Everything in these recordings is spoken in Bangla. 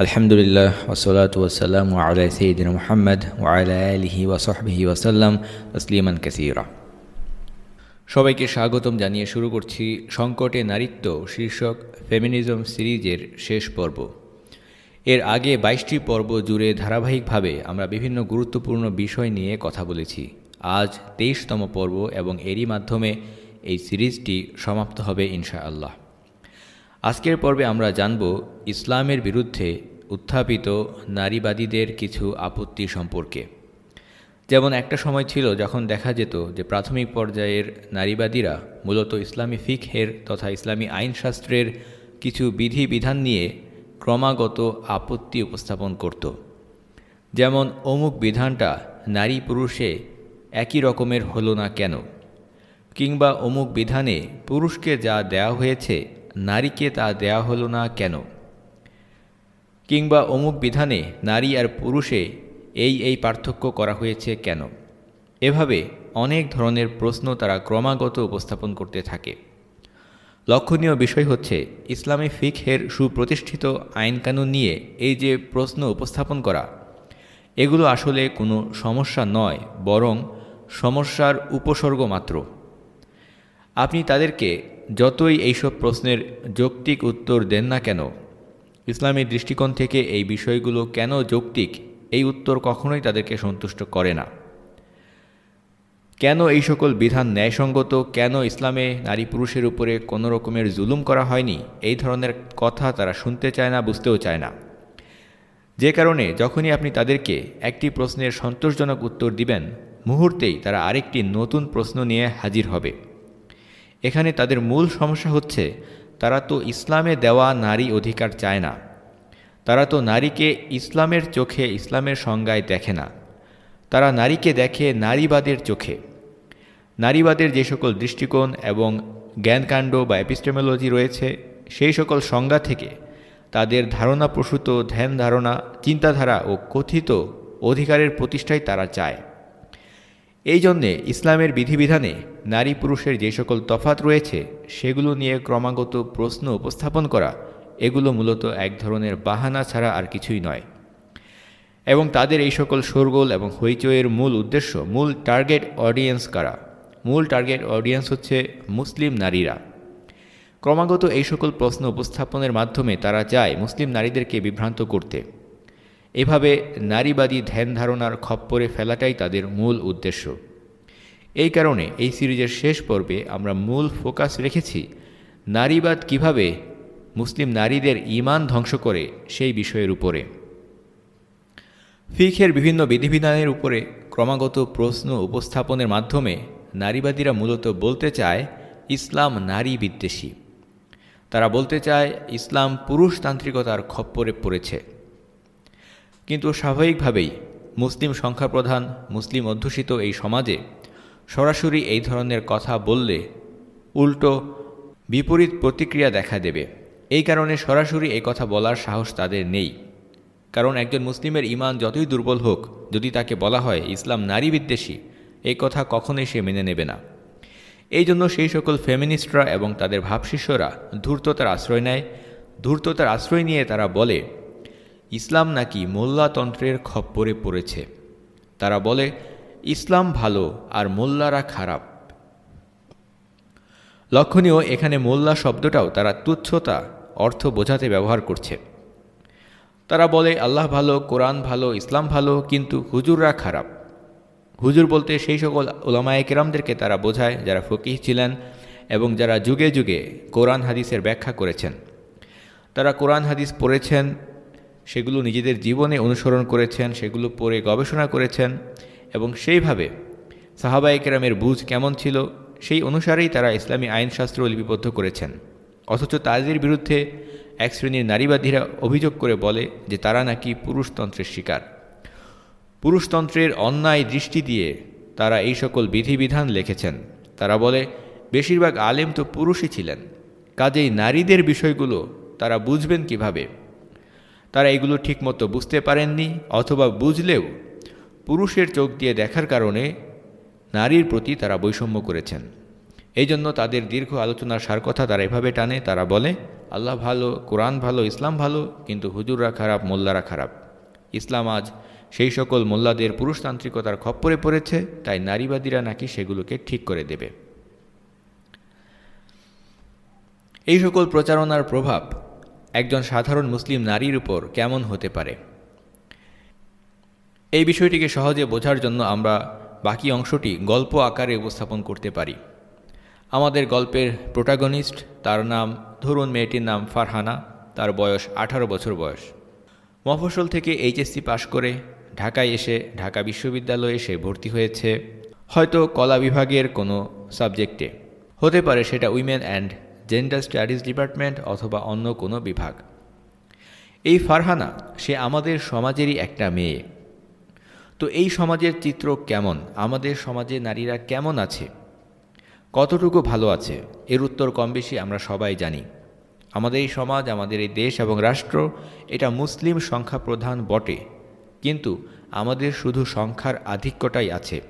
আলহামদুলিল্লাহ ওসলাত ওসালাম আলাই সঈদিন মোহাম্মদ ওয়ালা আলহি ওয়াসহবিহি ওয়াসাল্লাম আসলিমান কাসিরা সবাইকে স্বাগতম জানিয়ে শুরু করছি সংকটে নারীত্ব শীর্ষক ফেমিনিজম সিরিজের শেষ পর্ব। এর আগে বাইশটি পর্ব জুড়ে ধারাবাহিকভাবে আমরা বিভিন্ন গুরুত্বপূর্ণ বিষয় নিয়ে কথা বলেছি। আজ তেইশতম পর্ব এবং এরই মাধ্যমে এই সিরিজটি সমাপ্ত হবে ইনশাআল্লাহ। আজকের পর্বে আমরা জানব ইসলামের বিরুদ্ধে উত্থাপিত নারীবাদীদের কিছু আপত্তি সম্পর্কে। যেমন একটা সময় ছিল যখন দেখা যেত যে প্রাথমিক পর্যায়ের নারীবাদীরা মূলত ইসলামী ফিকহের তথা ইসলামী আইনশাস্ত্রের কিছু বিধি বিধান নিয়ে ক্রমাগত আপত্তি উপস্থাপন করত। যেমন, অমুক বিধানটা নারী পুরুষে একই রকমের হলো না কেন? কিংবা অমুক বিধানে পুরুষকে যা দেয়া হয়েছে নারীকে তা দেয়া হলো না কেন? কিংবা অমুক বিধানে নারী আর পুরুষে এই এই পার্থক্য করা হয়েছে কেন? এভাবে অনেক ধরনের প্রশ্ন তারা ক্রমাগত উপস্থাপন করতে থাকে। লক্ষণীয় বিষয় হচ্ছে, ইসলামী ফিকহের সুপ্রতিষ্ঠিত আইনকানুন নিয়ে এই যে প্রশ্ন উপস্থাপন করা, এগুলো আসলে কোনো সমস্যা নয়, বরং সমস্যার উপসর্গ মাত্র। আপনি তাদেরকে যতই এইসব প্রশ্নের যৌক্তিক উত্তর দেন না কেন ইসলামী দৃষ্টিকোণ থেকে এই বিষয়গুলো কেন যৌক্তিক, এই উত্তর কখনোই তাদেরকে সন্তুষ্ট করে না। কেন এই সকল বিধান ন্যায়সঙ্গত? কেন ইসলামে নারী পুরুষের উপরে কোনো রকমের জুলুম করা হয়নি? এই ধরনের কথা তারা শুনতে চায় না, বুঝতেও চায় না। যে কারণে যখনই আপনি তাদেরকে একটি প্রশ্নের সন্তোষজনক উত্তর দিবেন, মুহূর্তেই তারা আরেকটি নতুন প্রশ্ন নিয়ে হাজির হবে। এখানে তাদের মূল সমস্যা হচ্ছে, তারা তো ইসলামে দেওয়া নারী অধিকার চায় না। তারা তো নারীকে ইসলামের চোখে, ইসলামের সংজ্ঞায় দেখে না। তারা নারীকে দেখে নারীবাদের চোখে। নারীবাদের যে সকল দৃষ্টিকোণ এবং জ্ঞানকাণ্ড বা এপিস্টেমোলজি রয়েছে, সেই সকল সংজ্ঞা থেকে তাদের ধারণাপ্রসূত ধ্যান ধারণা, চিন্তাধারা ও কথিত অধিকারের প্রতিষ্ঠাই তারা চায়। এই জন্যে ইসলামের বিধিবিধানে নারী পুরুষের যে সকল তফাত রয়েছে, সেগুলো নিয়ে ক্রমাগত প্রশ্ন উপস্থাপন করা, এগুলো মূলত এক ধরনের বাহানা ছাড়া আর কিছুই নয়। এবং তাদের এই সকল শোরগোল এবং হইচইয়ের মূল উদ্দেশ্য, মূল টার্গেট অডিয়েন্স কারা? মূল টার্গেট অডিয়েন্স হচ্ছে মুসলিম নারীরা। ক্রমাগত এই সকল প্রশ্ন উপস্থাপনের মাধ্যমে তারা চায় মুসলিম নারীদেরকে বিভ্রান্ত করতে। এভাবে নারীবাদী ধ্যান ধারণার খপ্পরে ফেলাটাই তাদের মূল উদ্দেশ্য। এই কারণে এই সিরিজের শেষ পর্বে আমরা মূল ফোকাস রেখেছি নারীবাদ কীভাবে মুসলিম নারীদের ইমান ধ্বংস করে সেই বিষয়ের উপরে। ফিখের বিভিন্ন বিধিবিধানের উপরে ক্রমাগত প্রশ্ন উপস্থাপনের মাধ্যমে নারীবাদীরা মূলত বলতে চায় ইসলাম নারী বিদ্বেষী। তারা বলতে চায় ইসলাম পুরুষতান্ত্রিকতার খপ্পরে পড়েছে। কিন্তু স্বাভাবিকভাবেই মুসলিম সংখ্যাপ্রধান, মুসলিম অধ্যুষিত এই সমাজে সরাসরি এই ধরনের কথা বললে উল্টো বিপরীত প্রতিক্রিয়া দেখা দেবে। এই কারণে সরাসরি এই কথা বলার সাহস তাদের নেই। কারণ একজন মুসলিমের ইমান যতই দুর্বল হোক, যদি তাকে বলা হয় ইসলাম নারী বিদ্বেষী এই কথা কখনোই সে মেনে নেবে না। এই জন্য সেই সকল ফেমিনিস্টরা এবং তাদের ভাবশিষ্যরা ধূর্ততার আশ্রয় নেয়। ধূর্ততার আশ্রয় নিয়ে তারা বলে ইসলাম নাকি মোল্লাতন্ত্রের খপ্পরে পড়েছে। তারা বলে, ইসলাম ভালো আর মোল্লারা খারাপ। লক্ষণীয় এখানে মোল্লা শব্দটাও তারা তুচ্ছতা, অর্থ বোঝাতে ব্যবহার করছে। তারা বলে, আল্লাহ ভালো, কোরআন ভালো, ইসলাম ভালো, কিন্তু হুজুররা খারাপ। হুজুর বলতে সেই সকল ওলামায় কেরামদেরকে তারা বোঝায় যারা ফকিহ ছিলেন এবং যারা যুগে যুগে কোরআন হাদিসের ব্যাখ্যা করেছেন। তারা কোরআন হাদিস পড়েছেন সেগুলো নিজেদের জীবনে অনুসরণ করেছেন, সেগুলো পড়ে গবেষণা করেছেন এবং সেইভাবে সাহাবাই কেরামের বুঝ কেমন ছিল সেই অনুসারেই তারা ইসলামী আইনশাস্ত্র লিপিবদ্ধ করেছেন। অথচ তাদের বিরুদ্ধে এক শ্রেণির নারীবাদীরা অভিযোগ করে বলে যে তারা নাকি পুরুষতন্ত্রের শিকার। পুরুষতন্ত্রের অন্যায় দৃষ্টি দিয়ে তারা এই সকল বিধিবিধান লিখেছেন। তারা বলে, বেশিরভাগ আলেম তো পুরুষই ছিলেন। কাজেই নারীদের বিষয়গুলো তারা বুঝবেন কীভাবে? তারা এগুলো ঠিকমতো বুঝতে পারেননি অথবা বুঝলেও পুরুষের চোখ দিয়ে দেখার কারণে নারীর প্রতি তারা বৈষম্য করেছেন। এই জন্য তাদের দীর্ঘ আলোচনার সার কথা তারা এভাবে টানে, তারা বলে, আল্লাহ ভালো, কোরআন ভালো, ইসলাম ভালো, কিন্তু হুজুররা খারাপ, মোল্লারা খারাপ। ইসলাম আজ সেই সকল মোল্লাদের পুরুষতান্ত্রিকতার খপ্পরে পড়েছে, তাই নারীবাদীরা নাকি সেগুলোকে ঠিক করে দেবে। এই সকল প্রচারণার প্রভাব একজন সাধারণ মুসলিম নারীর উপর কেমন হতে পারে? এই বিষয়টিকে সহজে বোঝার জন্য আমরা বাকি অংশটি গল্প আকারে উপস্থাপন করতে পারি। আমাদের গল্পের প্রোটাগনিস্ট, তার নাম, ধরুন মেয়েটির নাম ফারহানা, তার বয়স আঠারো বছর বয়স। মফসল থেকে এইচএসসি পাশ করে ঢাকায় এসে ঢাকা বিশ্ববিদ্যালয়ে এসে ভর্তি হয়েছে, হয়তো কলা বিভাগের কোনো সাবজেক্টে। হতে পারে সেটা women and gender studies department অথবা অন্য কোনো বিভাগ। এই ফারহানা, সে আমাদের সমাজেরই একটা মেয়ে। তো এই সমাজের চিত্র কেমন? আমাদের সমাজে নারীরা কেমন আছে? কতটুকু ভালো আছে? এর উত্তর কম বেশি আমরা সবাই জানি। আমাদের এই সমাজ, আমাদের এই দেশ এবং রাষ্ট্র, এটা মুসলিম সংখ্যা প্রধান বটে। কিন্তু আমাদের শুধু সংখ্যার আধিক্যটাই আছে।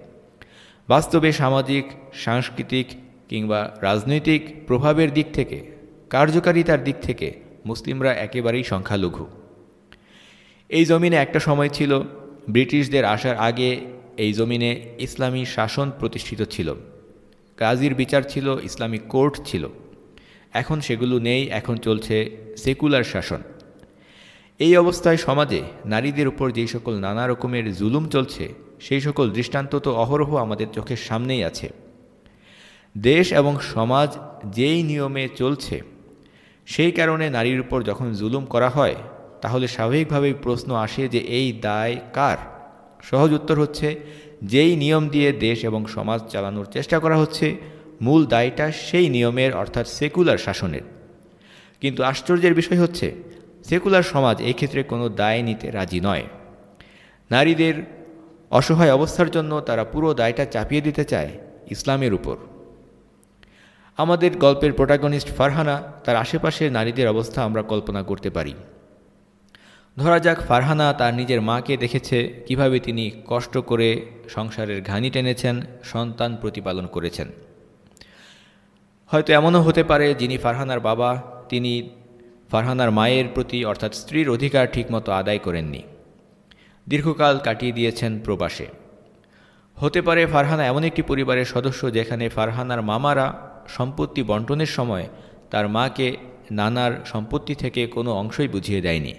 বাস্তবে সামাজিক, সাংস্কৃতিক কিংবা রাজনৈতিক প্রভাবের দিক থেকে, কার্যকারিতার দিক থেকে মুসলিমরা একেবারেই সংখ্যালঘু। এই জমিনে একটা সময় ছিল, ব্রিটিশদের আসার আগে এই জমিনে ইসলামী শাসন প্রতিষ্ঠিত ছিল। কাজীর বিচার ছিল ইসলামিক কোর্ট ছিল। এখন সেগুলো নেই, এখন চলছে সেকুলার শাসন। এই অবস্থায় সমাজে নারীদের উপর যেই সকল নানা রকমের জুলুম চলছে, সেই সকল দৃষ্টান্ত তো অহরহ আমাদের চোখের সামনেই আছে। দেশ এবং সমাজ যেই নিয়মে চলছে, সেই কারণে নারীর উপর যখন জুলুম করা হয়, তাহলে স্বাভাবিকভাবেই প্রশ্ন আসে যে এই দায় কার? সহজ উত্তর হচ্ছে, যেই নিয়ম দিয়ে দেশ এবং সমাজ চালানোর চেষ্টা করা হচ্ছে, মূল দায়টা সেই নিয়মের, অর্থাৎ সেকুলার শাসনের। কিন্তু আশ্চর্যের বিষয় হচ্ছে, সেকুলার সমাজ এই ক্ষেত্রে কোনো দায় নিতে রাজি নয়। নারীদের অসহায় অবস্থার জন্য তারা পুরো দায়টা চাপিয়ে দিতে চায় ইসলামের উপর। আমাদের গল্পের প্রোটাগনিস্ট ফারহানা, তার আশেপাশের নারীদের অবস্থা আমরা কল্পনা করতে পারি। ধরা যাক ফারহানা তার নিজের মাকে দেখেছে, কীভাবে তিনি কষ্ট করে সংসারের ঘানি টেনেছেন, সন্তান প্রতিপালন করেছেন। হয়তো এমনও হতে পারে যিনি ফারহানার বাবা, তিনি ফারহানার মায়ের প্রতি অর্থাৎ স্ত্রীর অধিকার ঠিকমতো আদায় করেননি। দীর্ঘকাল কাটিয়ে দিয়েছেন প্রবাসে। হতে পারে ফারহানা এমন একটি পরিবারের সদস্য যেখানে ফারহানার মামারা সম্পত্তি বন্টনের সময় তার মাকে নানার সম্পত্তি থেকে কোনো অংশই বুঝিয়ে দেয়নি।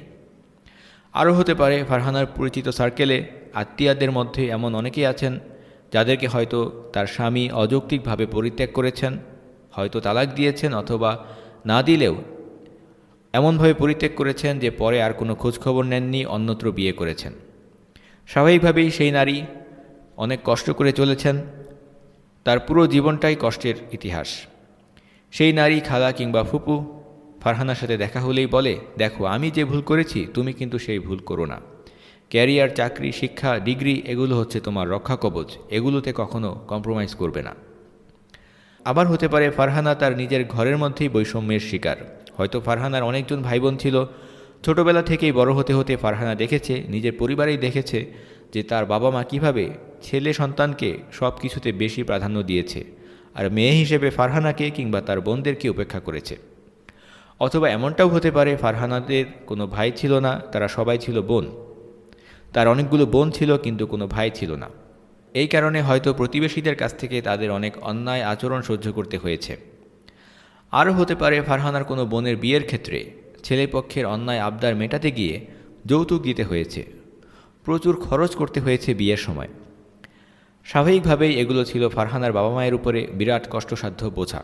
আরও হতে পারে, ফারহানার পরিচিত সার্কেলে আত্মীয়াদের মধ্যে এমন অনেকেই আছেন যাদেরকে হয়তো তার স্বামী অযৌক্তিকভাবে পরিত্যাগ করেছেন, হয়তো তালাক দিয়েছেন অথবা না দিলেও এমনভাবে পরিত্যাগ করেছেন যে পরে আর কোনো খোঁজখবর নেননি, অন্যত্র বিয়ে করেছেন। স্বাভাবিকভাবেই সেই নারী অনেক কষ্ট করে চলেছেন তার পুরো জীবনটাই কষ্টের ইতিহাস। সেই নারী খালা কিংবা ফুপু, ফারহানার সাথে দেখা হলেই বলে, দেখো, আমি যে ভুল করেছি, তুমি কিন্তু সেই ভুল করো না। ক্যারিয়ার, চাকরি, শিক্ষা, ডিগ্রি, এগুলো হচ্ছে তোমার রক্ষা কবচ। এগুলোতে কখনো কম্প্রোমাইজ করবে না। আবার হতে পারে, ফারহানা তার নিজের ঘরের মধ্যেই বৈষম্যের শিকার। হয়তো ফারহানার অনেকজন ভাই বোন ছিল। ছোটবেলা থেকেই বড় হতে হতে ফারহানা দেখেছে, নিজের পরিবারেই দেখেছে যে তার বাবা মা কীভাবে ছেলে সন্তানকে সব কিছুতে বেশি প্রাধান্য দিয়েছে, আর মেয়ে হিসেবে ফারহানাকে কিংবা তার বোনদেরকে উপেক্ষা করেছে। অথবা এমনটাও হতে পারে, ফারহানাদের কোনো ভাই ছিল না, তারা সবাই ছিল বোন। তার অনেকগুলো বোন ছিল, কিন্তু কোনো ভাই ছিল না। এই কারণে হয়তো প্রতিবেশীদের কাছ থেকে তাদের অনেক অন্যায় আচরণ সহ্য করতে হয়েছে। আরও হতে পারে, ফারহানার কোনো বোনের বিয়ের ক্ষেত্রে ছেলেপক্ষের অন্যায় আবদার মেটাতে গিয়ে যৌতুক দিতে হয়েছে। প্রচুর খরচ করতে হয়েছে বিয়ের সময়। স্বাভাবিকভাবেই এগুলো ছিল ফারহানার বাবা মায়ের উপরে বিরাট কষ্টসাধ্য বোঝা।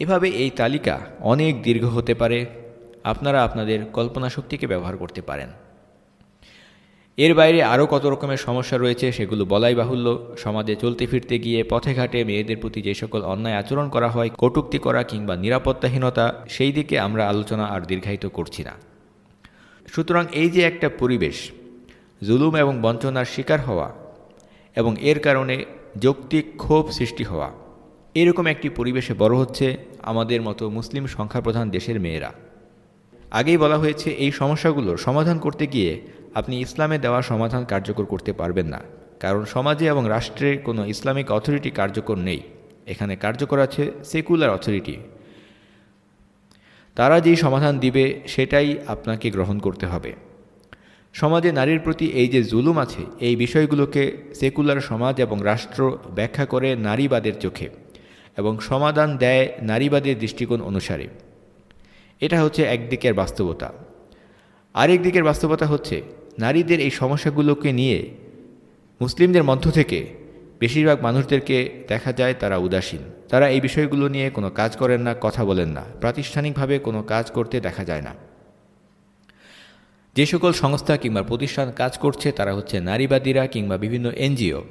এভাবে এই তালিকা অনেক দীর্ঘ হতে পারে, আপনারা আপনাদের কল্পনা শক্তিকে ব্যবহার করতে পারেন। এর বাইরে আরও কত রকমের সমস্যা রয়েছে সেগুলো বলাই বাহুল্য। সমাজে চলতে ফিরতে গিয়ে পথে ঘাটে মেয়েদের প্রতি যে সকল অন্যায় আচরণ করা হয়, কটুক্তি করা কিংবা নিরাপত্তাহীনতা, সেই দিকে আমরা আলোচনা আর দীর্ঘায়িত করছি না। সুতরাং এই যে একটা পরিবেশ, জুলুম এবং বঞ্চনার শিকার হওয়া এবং এর কারণে যৌক্তিক ক্ষোভ সৃষ্টি হওয়া। এরকম একটি পরিবেশে বড় হচ্ছে আমাদের মতো মুসলিম সংখ্যাপ্রধান দেশের মেয়েরা। আগেই বলা হয়েছে, এই সমস্যাগুলোর সমাধান করতে গিয়ে আপনি ইসলামে দেওয়া সমাধান কার্যকর করতে পারবেন না। কারণ সমাজে এবং রাষ্ট্রে কোনো ইসলামিক অথরিটি কার্যকর নেই। এখানে কার্যকর আছে সেকুলার অথরিটি। তারা যেই সমাধান দিবে, সেটাই আপনাকে গ্রহণ করতে হবে। সমাজে নারীর প্রতি এই যে জুলুম আছে, এই বিষয়গুলোকে সেকুলার সমাজ এবং রাষ্ট্র ব্যাখ্যা করে নারীবাদের চোখে এবং সমাধান দেয় নারীবাদের দৃষ্টিকোণ অনুসারে। এটা হচ্ছে একদিকের বাস্তবতা। আরেক দিকের বাস্তবতা হচ্ছে, নারীদের এই সমস্যাগুলোকে নিয়ে মুসলিমদের মধ্য থেকে বেশিরভাগ মানুষদেরকে দেখা যায় তারা উদাসীন। তারা এই বিষয়গুলো নিয়ে কোনো কাজ করেন না, কথা বলেন না। প্রাতিষ্ঠানিকভাবে কোনো কাজ করতে দেখা যায় না। যে সকল সংস্থা কিংবা প্রতিষ্ঠান কাজ করছে, তারা হচ্ছে নারীবাদীরা কিংবা বিভিন্ন এনজিও।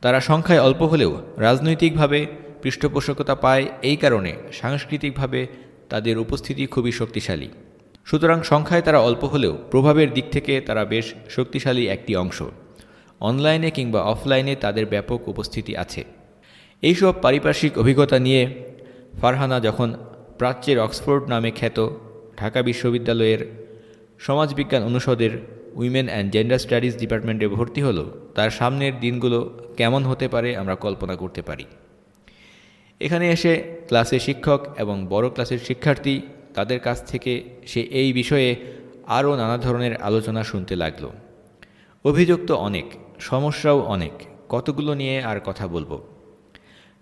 তারা সংখ্যায় অল্প হলেও রাজনৈতিকভাবে পৃষ্ঠপোষকতা পায়। এই কারণে সাংস্কৃতিকভাবে তাদের উপস্থিতি খুবই শক্তিশালী। সুতরাং সংখ্যায় তারা অল্প হলেও প্রভাবের দিক থেকে তারা বেশ শক্তিশালী একটি অংশ। অনলাইনে কিংবা অফলাইনে তাদের ব্যাপক উপস্থিতি আছে। এইসব পারিপার্শ্বিক অভিজ্ঞতা নিয়ে ফারহানা যখন প্রাচ্যের অক্সফোর্ড নামে খ্যাত, ঢাকা বিশ্ববিদ্যালয়ের সমাজবিজ্ঞান অনুষদের উইমেন অ্যান্ড জেন্ডার স্টাডিজ ডিপার্টমেন্টে ভর্তি হলো, তার সামনের দিনগুলো কেমন হতে পারে আমরা কল্পনা করতে পারি। এখানে এসে ক্লাসে শিক্ষক এবং বড় ক্লাসের শিক্ষার্থী তাদের কাছ থেকে সে এই বিষয়ে আরও নানা ধরনের আলোচনা শুনতে লাগল। অভিযোগ তো অনেক, সমস্যাও অনেক, কতগুলো নিয়ে আর কথা বলব?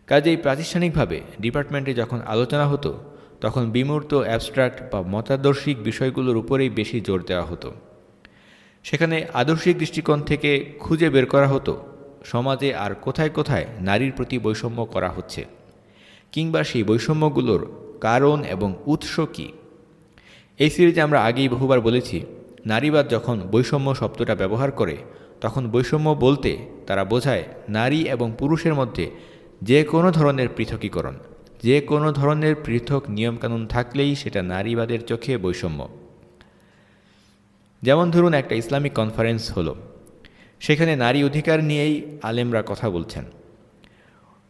কাজেই প্রাতিষ্ঠানিকভাবে ডিপার্টমেন্টে যখন আলোচনা হতো তখন বিমূর্ত অ্যাবস্ট্রাক্ট বা মতাদর্শিক বিষয়গুলোর উপরেই বেশি জোর দেওয়া হতো। সেখানে আদর্শিক দৃষ্টিকোণ থেকে খুঁজে বের করা হতো, সমাজে আর কোথায় কোথায় নারীর প্রতি বৈষম্য করা হচ্ছে, কিংবা সেই বৈষম্যগুলোর কারণ এবং উৎস কী। এই সিরিজে আমরা আগেই বহুবার বলেছি, নারীবাদ যখন বৈষম্য শব্দটা ব্যবহার করে, তখন বৈষম্য বলতে তারা বোঝায় নারী এবং পুরুষের মধ্যে যে কোনো ধরনের পৃথকীকরণ। যে কোনো ধরনের পৃথক নিয়মকানুন থাকলেই সেটা নারীবাদের চোখে বৈষম্য। যেমন ধরুন একটা ইসলামিক কনফারেন্স হলো। সেখানে নারী অধিকার নিয়েই আলেমরা কথা বলছেন।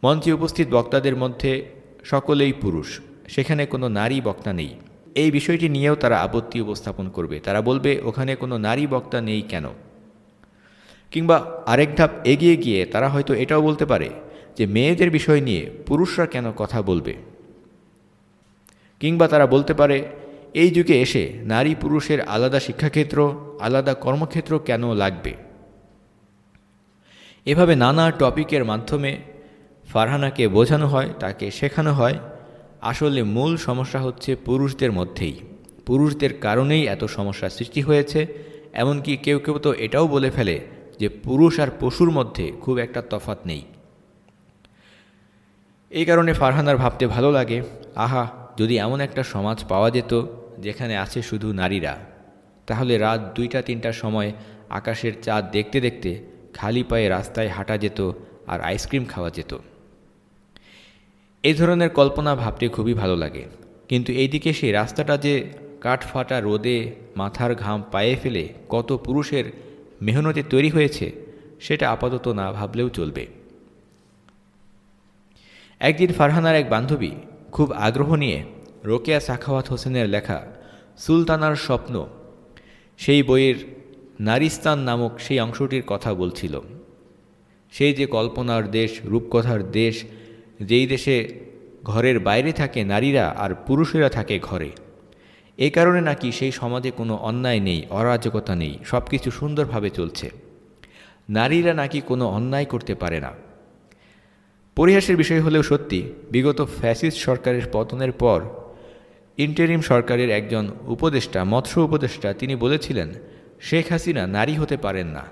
মঞ্চে উপস্থিত বক্তাদের মধ্যে সকলেই পুরুষ, সেখানে কোনো নারী বক্তা নেই। এই বিষয়টি নিয়েও তারা আপত্তি উপস্থাপন করবে। তারা বলবে, ওখানে কোনো নারী বক্তা নেই কেন? কিংবা, আরেক ধাপ এগিয়ে গিয়ে তারা হয়তো এটাও বলতে পারে যে মেয়েদের বিষয় নিয়ে পুরুষরা কেন কথা বলবে? কিংবা তারা বলতে পারে, এই যুগে এসে নারী পুরুষের আলাদা শিক্ষাক্ষেত্র, আলাদা কর্মক্ষেত্র কেন লাগবে? এভাবে নানা টপিকের মাধ্যমে ফারহানাকে বোঝানো হয়, তাকে শেখানো হয়। আসলে মূল সমস্যা হচ্ছে পুরুষদের মধ্যেই। পুরুষদের কারণেই এত সমস্যা সৃষ্টি হয়েছে। এমনকি কেউ কেউ তো এটাও বলে ফেলে যে পুরুষ আর পশুর মধ্যে খুব একটা তফাত নেই। এই কারণে ফারহানার ভাবতে ভালো লাগে, আহা, যদি এমন একটা সমাজ পাওয়া যেত যেখানে আছে শুধু নারীরা, তাহলে রাত দুইটা, তিনটার সময় আকাশের চাঁদ দেখতে দেখতে খালি পায়ে রাস্তায় হাঁটা যেত আর আইসক্রিম খাওয়া যেত। এই ধরনের কল্পনা ভাবতে খুবই ভালো লাগে, কিন্তু এইদিকে সেই রাস্তাটা যে কাঠফাটা রোদে মাথার ঘাম পায়ে ফেলে কত পুরুষের মেহনতে তৈরি হয়েছে, সেটা আপাতত না ভাবলেও চলবে। একদিন ফারহানার এক বান্ধবী খুব আগ্রহ নিয়ে রোকেয়া সাখাওয়াত হোসেনের লেখা সুলতানার স্বপ্ন, সেই বইয়ের নারিস্তান নামক সেই অংশটির কথা বলছিল। সেই যে কল্পনার দেশ, রূপকথার দেশ, যেই দেশে ঘরের বাইরে থাকে নারীরা আর পুরুষেরা থাকে ঘরে এই কারণে নাকি সেই সমাজে কোনো অন্যায় নেই, অরাজকতা নেই সব কিছু সুন্দরভাবে চলছে। নারীরা নাকি কোনো অন্যায় করতে পারে না। পরিহাসের বিষয় হলেও সত্যি, বিগত ফ্যাসিস্ট সরকারের পতনের পর ইন্টারিম সরকারের একজন উপদেষ্টা, মৎস্য উপদেষ্টা, তিনি বলেছিলেন, শেখ হাসিনা নারী হতে পারেন না।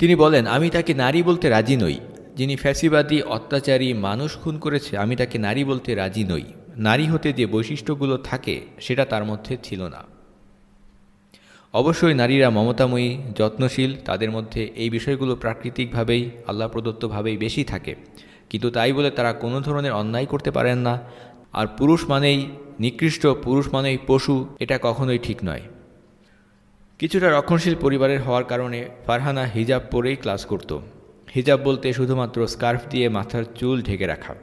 তিনি বলেন, আমি তাকে নারী বলতে রাজি নই। যিনি ফ্যাসিবাদী, অত্যাচারী, মানুষ খুন করেছে, আমি তাকে নারী বলতে রাজি নই। নারী হতে যে বৈশিষ্ট্যগুলো থাকে, সেটা তার মধ্যে ছিল না। অবশ্যই নারীরা মমতাময়ী, যত্নশীল, তাদের মধ্যে এই বিষয়গুলো প্রাকৃতিকভাবেই, আল্লাহ প্রদত্তভাবেই বেশি থাকে। কিন্তু তাই বলে তারা কোনো ধরনের অন্যায় করতে পারেন না। আর পুরুষ মানেই নিকৃষ্ট, পুরুষ মানেই পশু, এটা কখনোই ঠিক নয়। কিছুটা রক্ষণশীল পরিবারের হওয়ার কারণে ফারহানা হিজাব পরেই ক্লাস করত। হিজাব বলতে শুধুমাত্র স্কার্ফ দিয়ে মাথার চুল ঢেকে রাখা।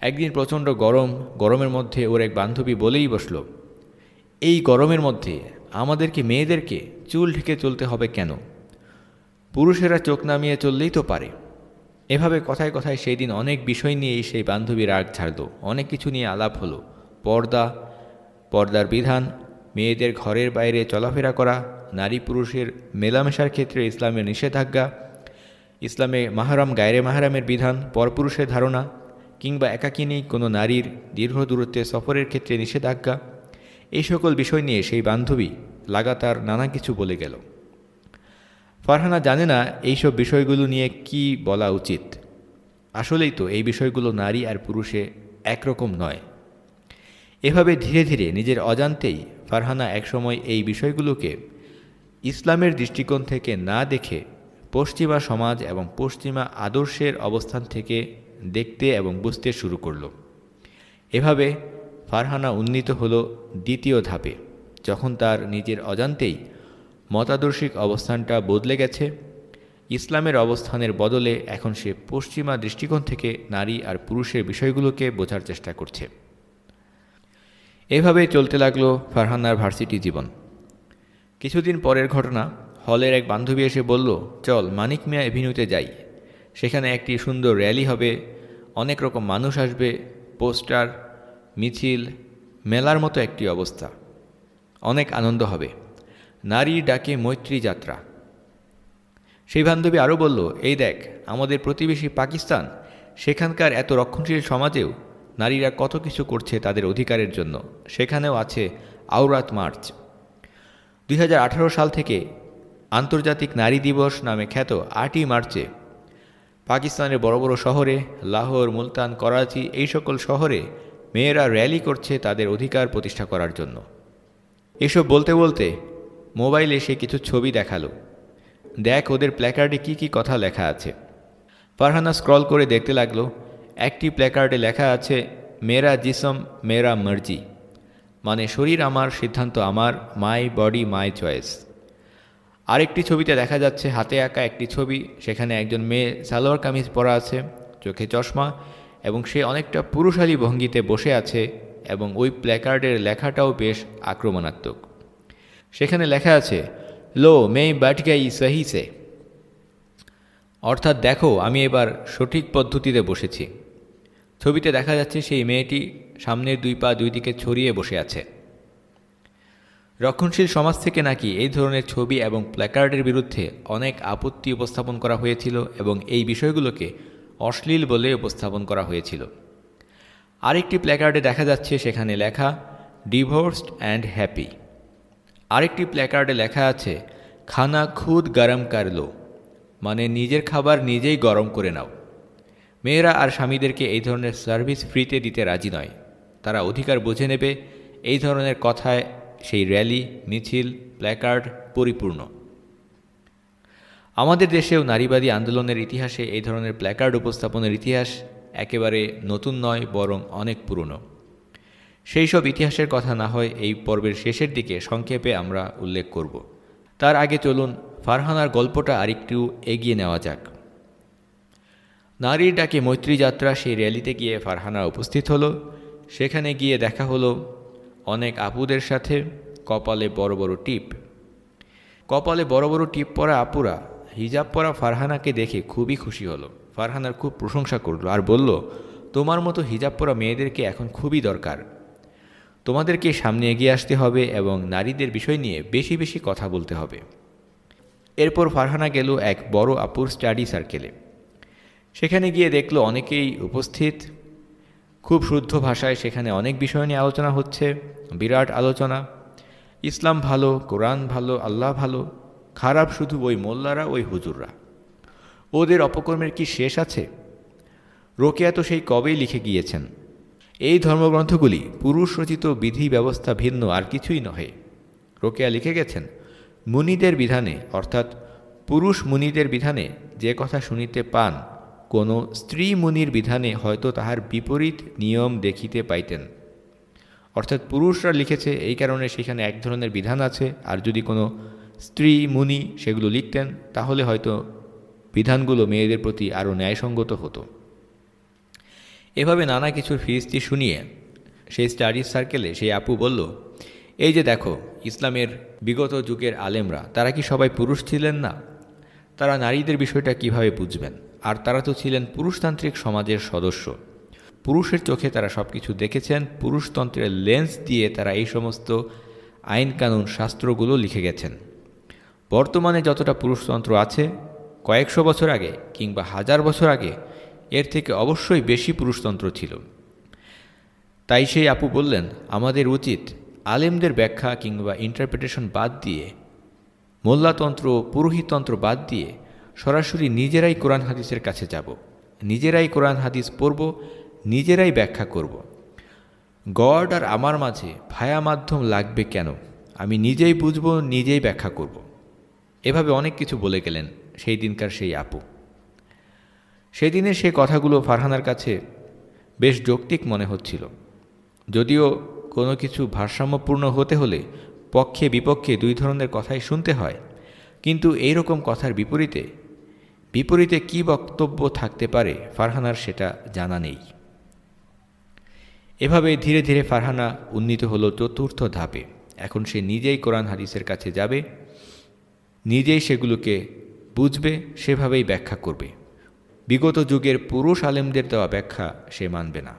একদিন প্রচণ্ড গরম, গরমের মধ্যে ওর এক বান্ধবী বলেই বসল, এই গরমের মধ্যে আমাদেরকে, মেয়েদেরকে চুল ঢেকে চলতে হবে কেন? পুরুষেরা চোখ নামিয়ে চললেই তো পারে। এভাবে কথায় কথায় সেই দিন অনেক বিষয় নিয়েই সেই বান্ধবী রাগ ছাড়ল। অনেক কিছু নিয়ে আলাপ হলো। পর্দা, পর্দার বিধান, মেয়েদের ঘরের বাইরে চলাফেরা করা, নারী পুরুষের মেলামেশার ক্ষেত্রে ইসলামের নিষেধাজ্ঞা, ইসলামে মাহারাম, গায়রে মাহারামের বিধান, পরপুরুষের ধারণা, কিংবা একাকিনী কোনো নারীর দীর্ঘ দূরত্বে সফরের ক্ষেত্রে নিষেধাজ্ঞা। এই সকল বিষয় নিয়ে সেই বান্ধবী লাগাতার নানা কিছু বলে গেল। ফারহানা জানে না এইসব বিষয়গুলো নিয়ে কি বলা উচিত। আসলেই তো এই বিষয়গুলো নারী আর পুরুষে একরকম নয়। এভাবে ধীরে ধীরে নিজের অজান্তেই ফারহানা একসময় এই বিষয়গুলোকে ইসলামের দৃষ্টিকোণ থেকে না দেখে পশ্চিমা সমাজ এবং পশ্চিমা আদর্শের অবস্থান থেকে দেখতে এবং বুঝতে শুরু করল। এভাবে ফারহানা উন্নীত হল দ্বিতীয় ধাপে। যখন তার নিজের অজান্তেই মতাদর্শিক অবস্থানটা বদলে গেছে, ইসলামের অবস্থানের বদলে এখন সে পশ্চিমা দৃষ্টিকোণ থেকে নারী আর পুরুষের বিষয়গুলোকে বোঝার চেষ্টা করছে। এভাবেই চলতে লাগল ফারহানার ভার্সিটি জীবন। কিছুদিন পরের ঘটনা, হলের এক বান্ধবী এসে বলল, চল মানিক মিয়া এভিনিউতে যাই। সেখানে একটি সুন্দর র্যালি হবে, অনেক রকম মানুষ আসবে, পোস্টার মিছিল, মেলার মতো একটি অবস্থা। অনেক আনন্দ হবে। নারী ডাকে মৈত্রী যাত্রা। সেই বান্ধবী আরও বলল, এই দেখ, আমাদের প্রতিবেশী পাকিস্তান, সেখানকার এত রক্ষণশীল সমাজেও নারীরা কত কিছু করছে তাদের অধিকারের জন্য। সেখানেও আছে আওরাত মার্চ। দুই হাজার আঠারো সাল থেকে আন্তর্জাতিক নারী দিবস নামে খ্যাত আটই মার্চে পাকিস্তানের বড় বড় শহরে, লাহোর, মুলতান, করাচি, এই সকল শহরে মেয়েরা র্যালি করছে তাদের অধিকার প্রতিষ্ঠা করার জন্য। এসব বলতে বলতে মোবাইলে সে কিছু ছবি দেখাল। দেখ ওদের প্ল্যাকার্ডে কি কি কথা লেখা আছে। ফারহানা স্ক্রল করে দেখতে লাগল, একটি প্ল্যাকার্ডে লেখা আছে, মেরা জিসম, মেরা মার্জি। মানে শরীর আমার, সিদ্ধান্ত আমার, মাই বডি, মাই চয়েস। আরেকটি ছবিতে দেখা যাচ্ছে, হাতে আঁকা একটি ছবি, সেখানে একজন মেয়ে সালোয়ার কামিজ পরা আছে, চোখে চশমা এবং সে অনেকটা পুরুষালী ভঙ্গিতে বসে আছে এবং ওই প্ল্যাকার্ডের লেখাটাও বেশ আক্রমণাত্মক। সেখানে লেখা আছে, লো, মেই বাটগাই সহি সে অর্থাৎ দেখো, আমি এবার সঠিক পদ্ধতিতে বসেছি। ছবিতে দেখা যাচ্ছে সেই মেয়েটি সামনের দুই পা দুই দিকে ছড়িয়ে বসে আছে। রক্ষণশীল সমাজ থেকে নাকি এই ধরনের ছবি এবং প্ল্যাকার্ডের বিরুদ্ধে অনেক আপত্তি উপস্থাপন করা হয়েছিল এবং এই বিষয়গুলোকে অশ্লীল বলে উপস্থাপন করা হয়েছিল। আরেকটি প্ল্যাকার্ডে দেখা যাচ্ছে সেখানে লেখা ডিভোর্সড অ্যান্ড হ্যাপি আরেকটি প্ল্যাকার্ডে লেখা আছে, খানা খুদ গরম কারলো মানে নিজের খাবার নিজেই গরম করে নাও। মেয়েরা আর স্বামীদেরকে এই ধরনের সার্ভিস ফ্রিতে দিতে রাজি নয়। তারা অধিকার বুঝে নেবে, এই ধরনের কথায় সেই র্যালি, মিছিল, প্ল্যাকার্ড পরিপূর্ণ। আমাদের দেশেও নারীবাদী আন্দোলনের ইতিহাসে এই ধরনের প্ল্যাকার্ড উপস্থাপনের ইতিহাস একেবারে নতুন নয়, বরং অনেক পুরনো। সেই সব ইতিহাসের কথা না হয় এই পর্বের শেষের দিকে সংক্ষেপে আমরা উল্লেখ করব। তার আগে চলুন ফারহানার গল্পটা আরেকটু এগিয়ে নেওয়া যাক। নারীর ডাকে মৈত্রী যাত্রা সেই র্যালিতে গিয়ে ফারহানা উপস্থিত হলো। সেখানে গিয়ে দেখা হলো অনেক আপুদের সাথে কপালে বড় বড় টিপ। কপালে বড় বড় টিপ পরা আপুরা হিজাব পরা ফারহানাকে দেখে খুবই খুশি হলো। ফারহানার খুব প্রশংসা করল আর বলল, তোমার মতো হিজাব পরা মেয়েদেরকে এখন খুবই দরকার। তোমাদেরকে সামনে এগিয়ে আসতে হবে এবং নারীদের বিষয় নিয়ে বেশি বেশি কথা বলতে হবে। এরপর ফারহানা গেল এক বড় আপুর স্টাডি সার্কেলে। সেখানে গিয়ে দেখল অনেকেই উপস্থিত। খুব শুদ্ধ ভাষায় সেখানে অনেক বিষয় নিয়ে আলোচনা হচ্ছে। বিরাট আলোচনা। ইসলাম ভালো, কোরআন ভালো, আল্লাহ ভালো। খারাপ শুধু ওই মোল্লারা, ওই হুজুররা। ওদের অপকর্মের কি শেষ আছে? রোকেয়া তো সেই কবেই লিখে গিয়েছেন। এই ধর্মগ্রন্থগুলি পুরুষ রচিত বিধি ব্যবস্থা ভিন্ন আর কিছুই নহে। রোকেয়া লিখে গেছেন, মুনিদের বিধানে, অর্থাৎ পুরুষ মুনিদের বিধানে যে কথা শুনিতে পান, কোনো স্ত্রী মুনির বিধানে হয়তো তাহার বিপরীত নিয়ম দেখিতে পাইতেন। অর্থাৎ পুরুষরা লিখেছে, এই কারণে সেখানে এক ধরনের বিধান আছে, আর যদি কোনো স্ত্রী, মুনি সেগুলো লিখতেন, তাহলে হয়তো বিধানগুলো মেয়েদের প্রতি আরও ন্যায়সঙ্গত হতো। এভাবে নানা কিছুর ফিরিস্তি শুনিয়ে সেই স্টাডি সার্কেলে সেই আপু বলল, এই যে দেখো, ইসলামের বিগত যুগের আলেমরা, তারা কি সবাই পুরুষ ছিলেন না? তারা নারীদের বিষয়টা কীভাবে বুঝবেন? আর তারা তো ছিলেন পুরুষতান্ত্রিক সমাজের সদস্য। পুরুষের চোখে তারা সব কিছু দেখেছেন, পুরুষতন্ত্রের লেন্স দিয়ে তারা এই সমস্ত আইন কানুন শাস্ত্রগুলো লিখে গেছেন। বর্তমানে যতটা পুরুষতন্ত্র আছে, কয়েকশো বছর আগে কিংবা হাজার বছর আগে এর থেকে অবশ্যই বেশি পুরুষতন্ত্র ছিল। তাই সেই আপু বললেন, আমাদের উচিত আলেমদের ব্যাখ্যা কিংবা ইন্টারপ্রিটেশন বাদ দিয়ে, মোল্লাতন্ত্র পুরোহিতন্ত্র বাদ দিয়ে সরাসরি নিজেরাই কোরআন হাদিসের কাছে যাব। নিজেরাই কোরআন হাদিস পড়ব, নিজেরাই ব্যাখ্যা করব। গড আর আমার মাঝে ভায়া মাধ্যম লাগবে কেন? আমি নিজেই বুঝব, নিজেই ব্যাখ্যা করব। এভাবে অনেক কিছু বলে গেলেন সেই দিনকার সেই আপু। সেই দিনের সেই কথাগুলো ফারহানার কাছে বেশ যৌক্তিক মনে হচ্ছিল। যদিও কোনো কিছু ভারসাম্যপূর্ণ হতে হলে পক্ষে বিপক্ষে দুই ধরনের কথাই শুনতে হয়, কিন্তু এই রকম কথার বিপরীতে বিপরীতে কি বক্তব্য থাকতে পারে ফারহানার সেটা জানা নেই। এভাবে ধীরে ধীরে ফারহানা উন্নীত হলো চতুর্থ ধাপে। এখন সে নিজেই কোরআন হাদিসের কাছে যাবে নিজেই সেগুলোকে বুঝবে, সেভাবেই ব্যাখ্যা করবে। বিগত যুগের পুরুষ আলেমদের দেওয়া ব্যাখ্যা সে মানবে না।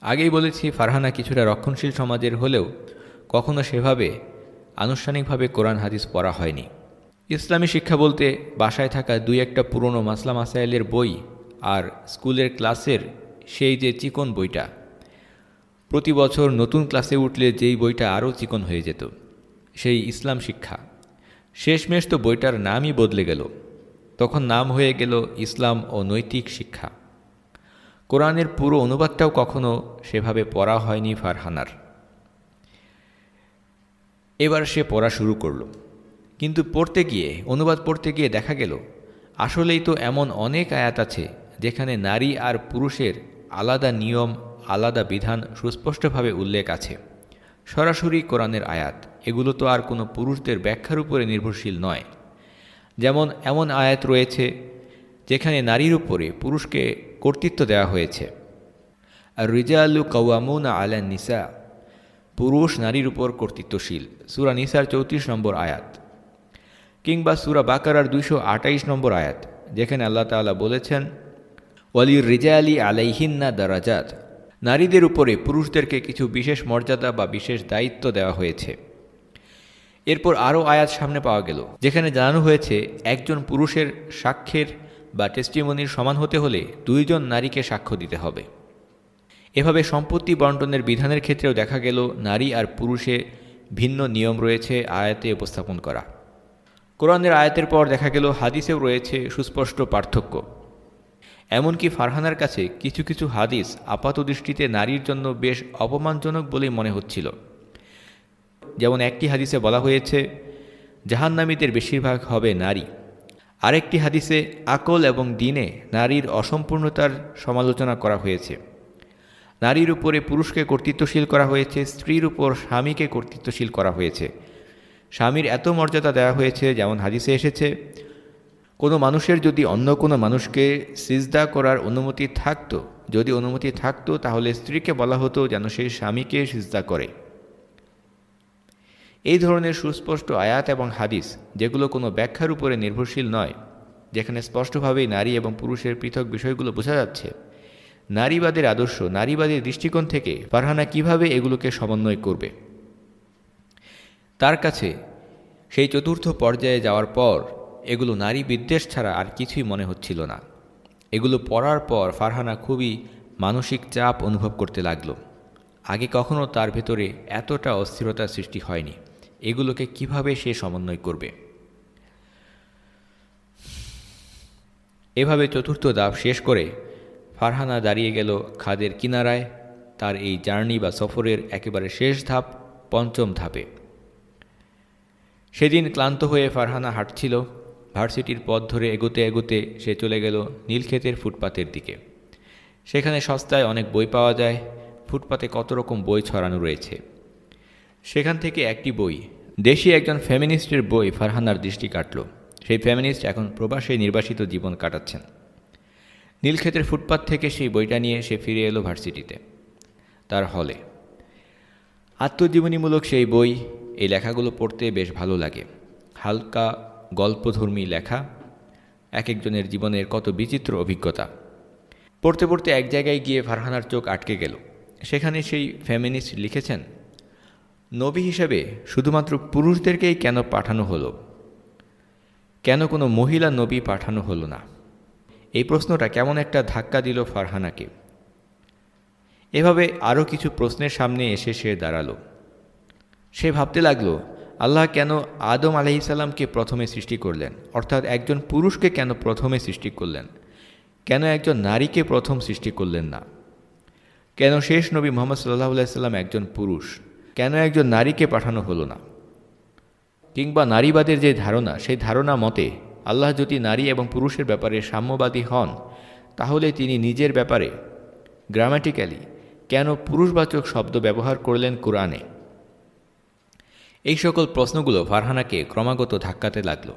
আগেই বলেছি, ফারহানা কিছুটা রক্ষণশীল সমাজের হলেও কখনো সেভাবে আনুষ্ঠানিকভাবে কোরআন, হাদিস পড়া হয়নি। ইসলামী শিক্ষা বলতে বাসায় থাকা দুই একটা পুরনো মাসলা মাসাইলের বই আর স্কুলের ক্লাসের সেই যে চিকন বইটা। প্রতি বছর নতুন ক্লাসে উঠলে যেই বইটা আরও চিকন হয়ে যেত। সেই ইসলাম শিক্ষা। শেষমেশ তো বইটার নামই বদলে গেল। তখন নাম হয়ে গেল ইসলাম ও নৈতিক শিক্ষা। কোরআনের পুরো অনুবাদটাও কখনো সেভাবে পড়া হয়নি ফারহানার। এবার সে পড়া শুরু করল। কিন্তু পড়তে গিয়ে, অনুবাদ পড়তে গিয়ে দেখা গেল, আসলেই তো এমন অনেক আয়াত আছে যেখানে নারী আর পুরুষের আলাদা নিয়ম, আলাদা বিধান সুস্পষ্টভাবে উল্লেখ আছে। সরাসরি কোরআনের আয়াত। এগুলো তো আর কোনো পুরুষদের ব্যাখ্যার উপরে নির্ভরশীল নয়। যেমন এমন আয়াত রয়েছে যেখানে নারীর উপরে পুরুষকে কর্তৃত্ব দেওয়া হয়েছে। আর রিজালু কৌয়ামুন আলা নিসা, পুরুষ নারীর উপর কর্তৃত্বশীল। সুরা নিসার চৌত্রিশ নম্বর আয়াত। কিংবা সুরা বাকারার দুইশো আটাইশ নম্বর আয়াত, যেখানে আল্লাহ তালা বলেছেন ওয়ালিউর রিজা আলী আলাইহিন্না দারাজাত, নারীদের উপরে পুরুষদেরকে কিছু বিশেষ মর্যাদা বা বিশেষ দায়িত্ব দেওয়া হয়েছে। এরপর আরও আয়াত সামনে পাওয়া গেল, যেখানে জানানো হয়েছে, একজন পুরুষের সাক্ষ্যের বা টেস্টিমনির সমান হতে হলে দুইজন নারীকে সাক্ষ্য দিতে হবে। এভাবে সম্পত্তি বন্টনের বিধানের ক্ষেত্রেও দেখা গেল, নারী আর পুরুষে ভিন্ন নিয়ম রয়েছে আয়াতে উপস্থাপন করা। কোরআনের আয়াতের পর দেখা গেল, হাদিসেও রয়েছে সুস্পষ্ট পার্থক্য। এমনকি ফারহানার কাছে কিছু কিছু হাদিস আপাত দৃষ্টিতে নারীর জন্য বেশ অপমানজনক বলেই মনে হচ্ছিল। যেমন একটি হাদিসে বলা হয়েছে, জাহান্নামীদের বেশিরভাগ হবে নারী। আরেকটি হাদিসে আকল এবং দিনে নারীর অসম্পূর্ণতার সমালোচনা করা হয়েছে। নারীর উপরে পুরুষকে কর্তৃত্বশীল করা হয়েছে, স্ত্রীর উপর স্বামীকে কর্তৃত্বশীল করা হয়েছে। স্বামীর এত মর্যাদা দেওয়া হয়েছে, যেমন হাদিসে এসেছে, কোনো মানুষের যদি অন্য কোনো মানুষকে সিজদা করার অনুমতি থাকতো, যদি অনুমতি থাকতো, তাহলে স্ত্রীকে বলা হতো যেন সে স্বামীকে সিজদা করে। এই ধরনের সুস্পষ্ট আয়াত এবং হাদিস, যেগুলো কোনো ব্যাখ্যার উপরে নির্ভরশীল নয়, যেখানে স্পষ্টভাবেই নারী এবং পুরুষের পৃথক বিষয়গুলো বোঝা যাচ্ছে। নারীবাদের আদর্শ, নারীবাদের দৃষ্টিকোণ থেকে ফারহানা কীভাবে এগুলোকে সমন্বয় করবে? তার কাছে সেই চতুর্থ পর্যায়ে যাওয়ার পর এগুলো নারী বিদ্বেষ ছাড়া আর কিছুই মনে হচ্ছিল না। এগুলো পড়ার পর ফারহানা খুবই মানসিক চাপ অনুভব করতে লাগল। আগে কখনো তার ভেতরে এতটা অস্থিরতার সৃষ্টি হয়নি। এগুলোকে কীভাবে সে সমন্বয় করবে? এভাবে চতুর্থ ধাপ শেষ করে ফারহানা দাঁড়িয়ে গেল খাদের কিনারায়। তার এই জার্নি বা সফরের একেবারে শেষ ধাপ পঞ্চম ধাপে। সেদিন ক্লান্ত হয়ে ফারহানা হাঁটছিল। ভার্সিটির পথ ধরে এগোতে এগোতে সে চলে গেল নীলক্ষেতের ফুটপাতের দিকে। সেখানে সস্তায় অনেক বই পাওয়া যায়। ফুটপাতে কত রকম বই ছড়ানো রয়েছে। সেখান থেকে একটি বই দেশি একজন ফ্যামিনিস্টের বই ফারহানার দৃষ্টি কাটল। সেই ফ্যামিনিস্ট এখন প্রবাসে নির্বাসিত জীবন কাটাচ্ছেন। নীলক্ষেতের ফুটপাথ থেকে সেই বইটা নিয়ে সে ফিরে এলো ভার্সিটিতে, তার হলে। আত্মজীবনীমূলক সেই বই, এই লেখাগুলো পড়তে বেশ ভালো লাগে। হালকা, গল্পধর্মী লেখা, এক একজনের জীবনের কত বিচিত্র অভিজ্ঞতা। পড়তে পড়তে এক জায়গায় গিয়ে ফারহানার চোখ আটকে গেল। সেখানে সেই ফ্যামিনিস্ট লিখেছেন নবী হিসেবে শুধুমাত্র পুরুষদেরকেই কেন পাঠানো হলো? কেন কোনো মহিলা নবী পাঠানো হলো না? এই প্রশ্নটা কেমন একটা ধাক্কা দিল ফারহানাকে। এভাবে আরও কিছু প্রশ্নের সামনে এসে সে দাঁড়াল। সে ভাবতে লাগল, আল্লাহ কেন আদম আলহিসাল্লামকে প্রথমে সৃষ্টি করলেন? অর্থাৎ একজন পুরুষকে কেন প্রথমে সৃষ্টি করলেন? কেন একজন নারীকে প্রথম সৃষ্টি করলেন না? কেন শেষ নবী মোহাম্মদ সাল্লাহ সাল্লাম একজন পুরুষ? কেন একজন নারীকে পাঠানো হলো না? কিংবা নারীবাদের যে ধারণা, সেই ধারণা মতে আল্লাহ যদি নারী এবং পুরুষের ব্যাপারে সাম্যবাদী হন, তাহলে তিনি নিজের ব্যাপারে গ্রামাটিক্যালি কেন পুরুষবাচক শব্দ ব্যবহার করলেন কোরআনে? এই সকল প্রশ্নগুলো ফারহানাকে ক্রমাগত ধাক্কাতে লাগল।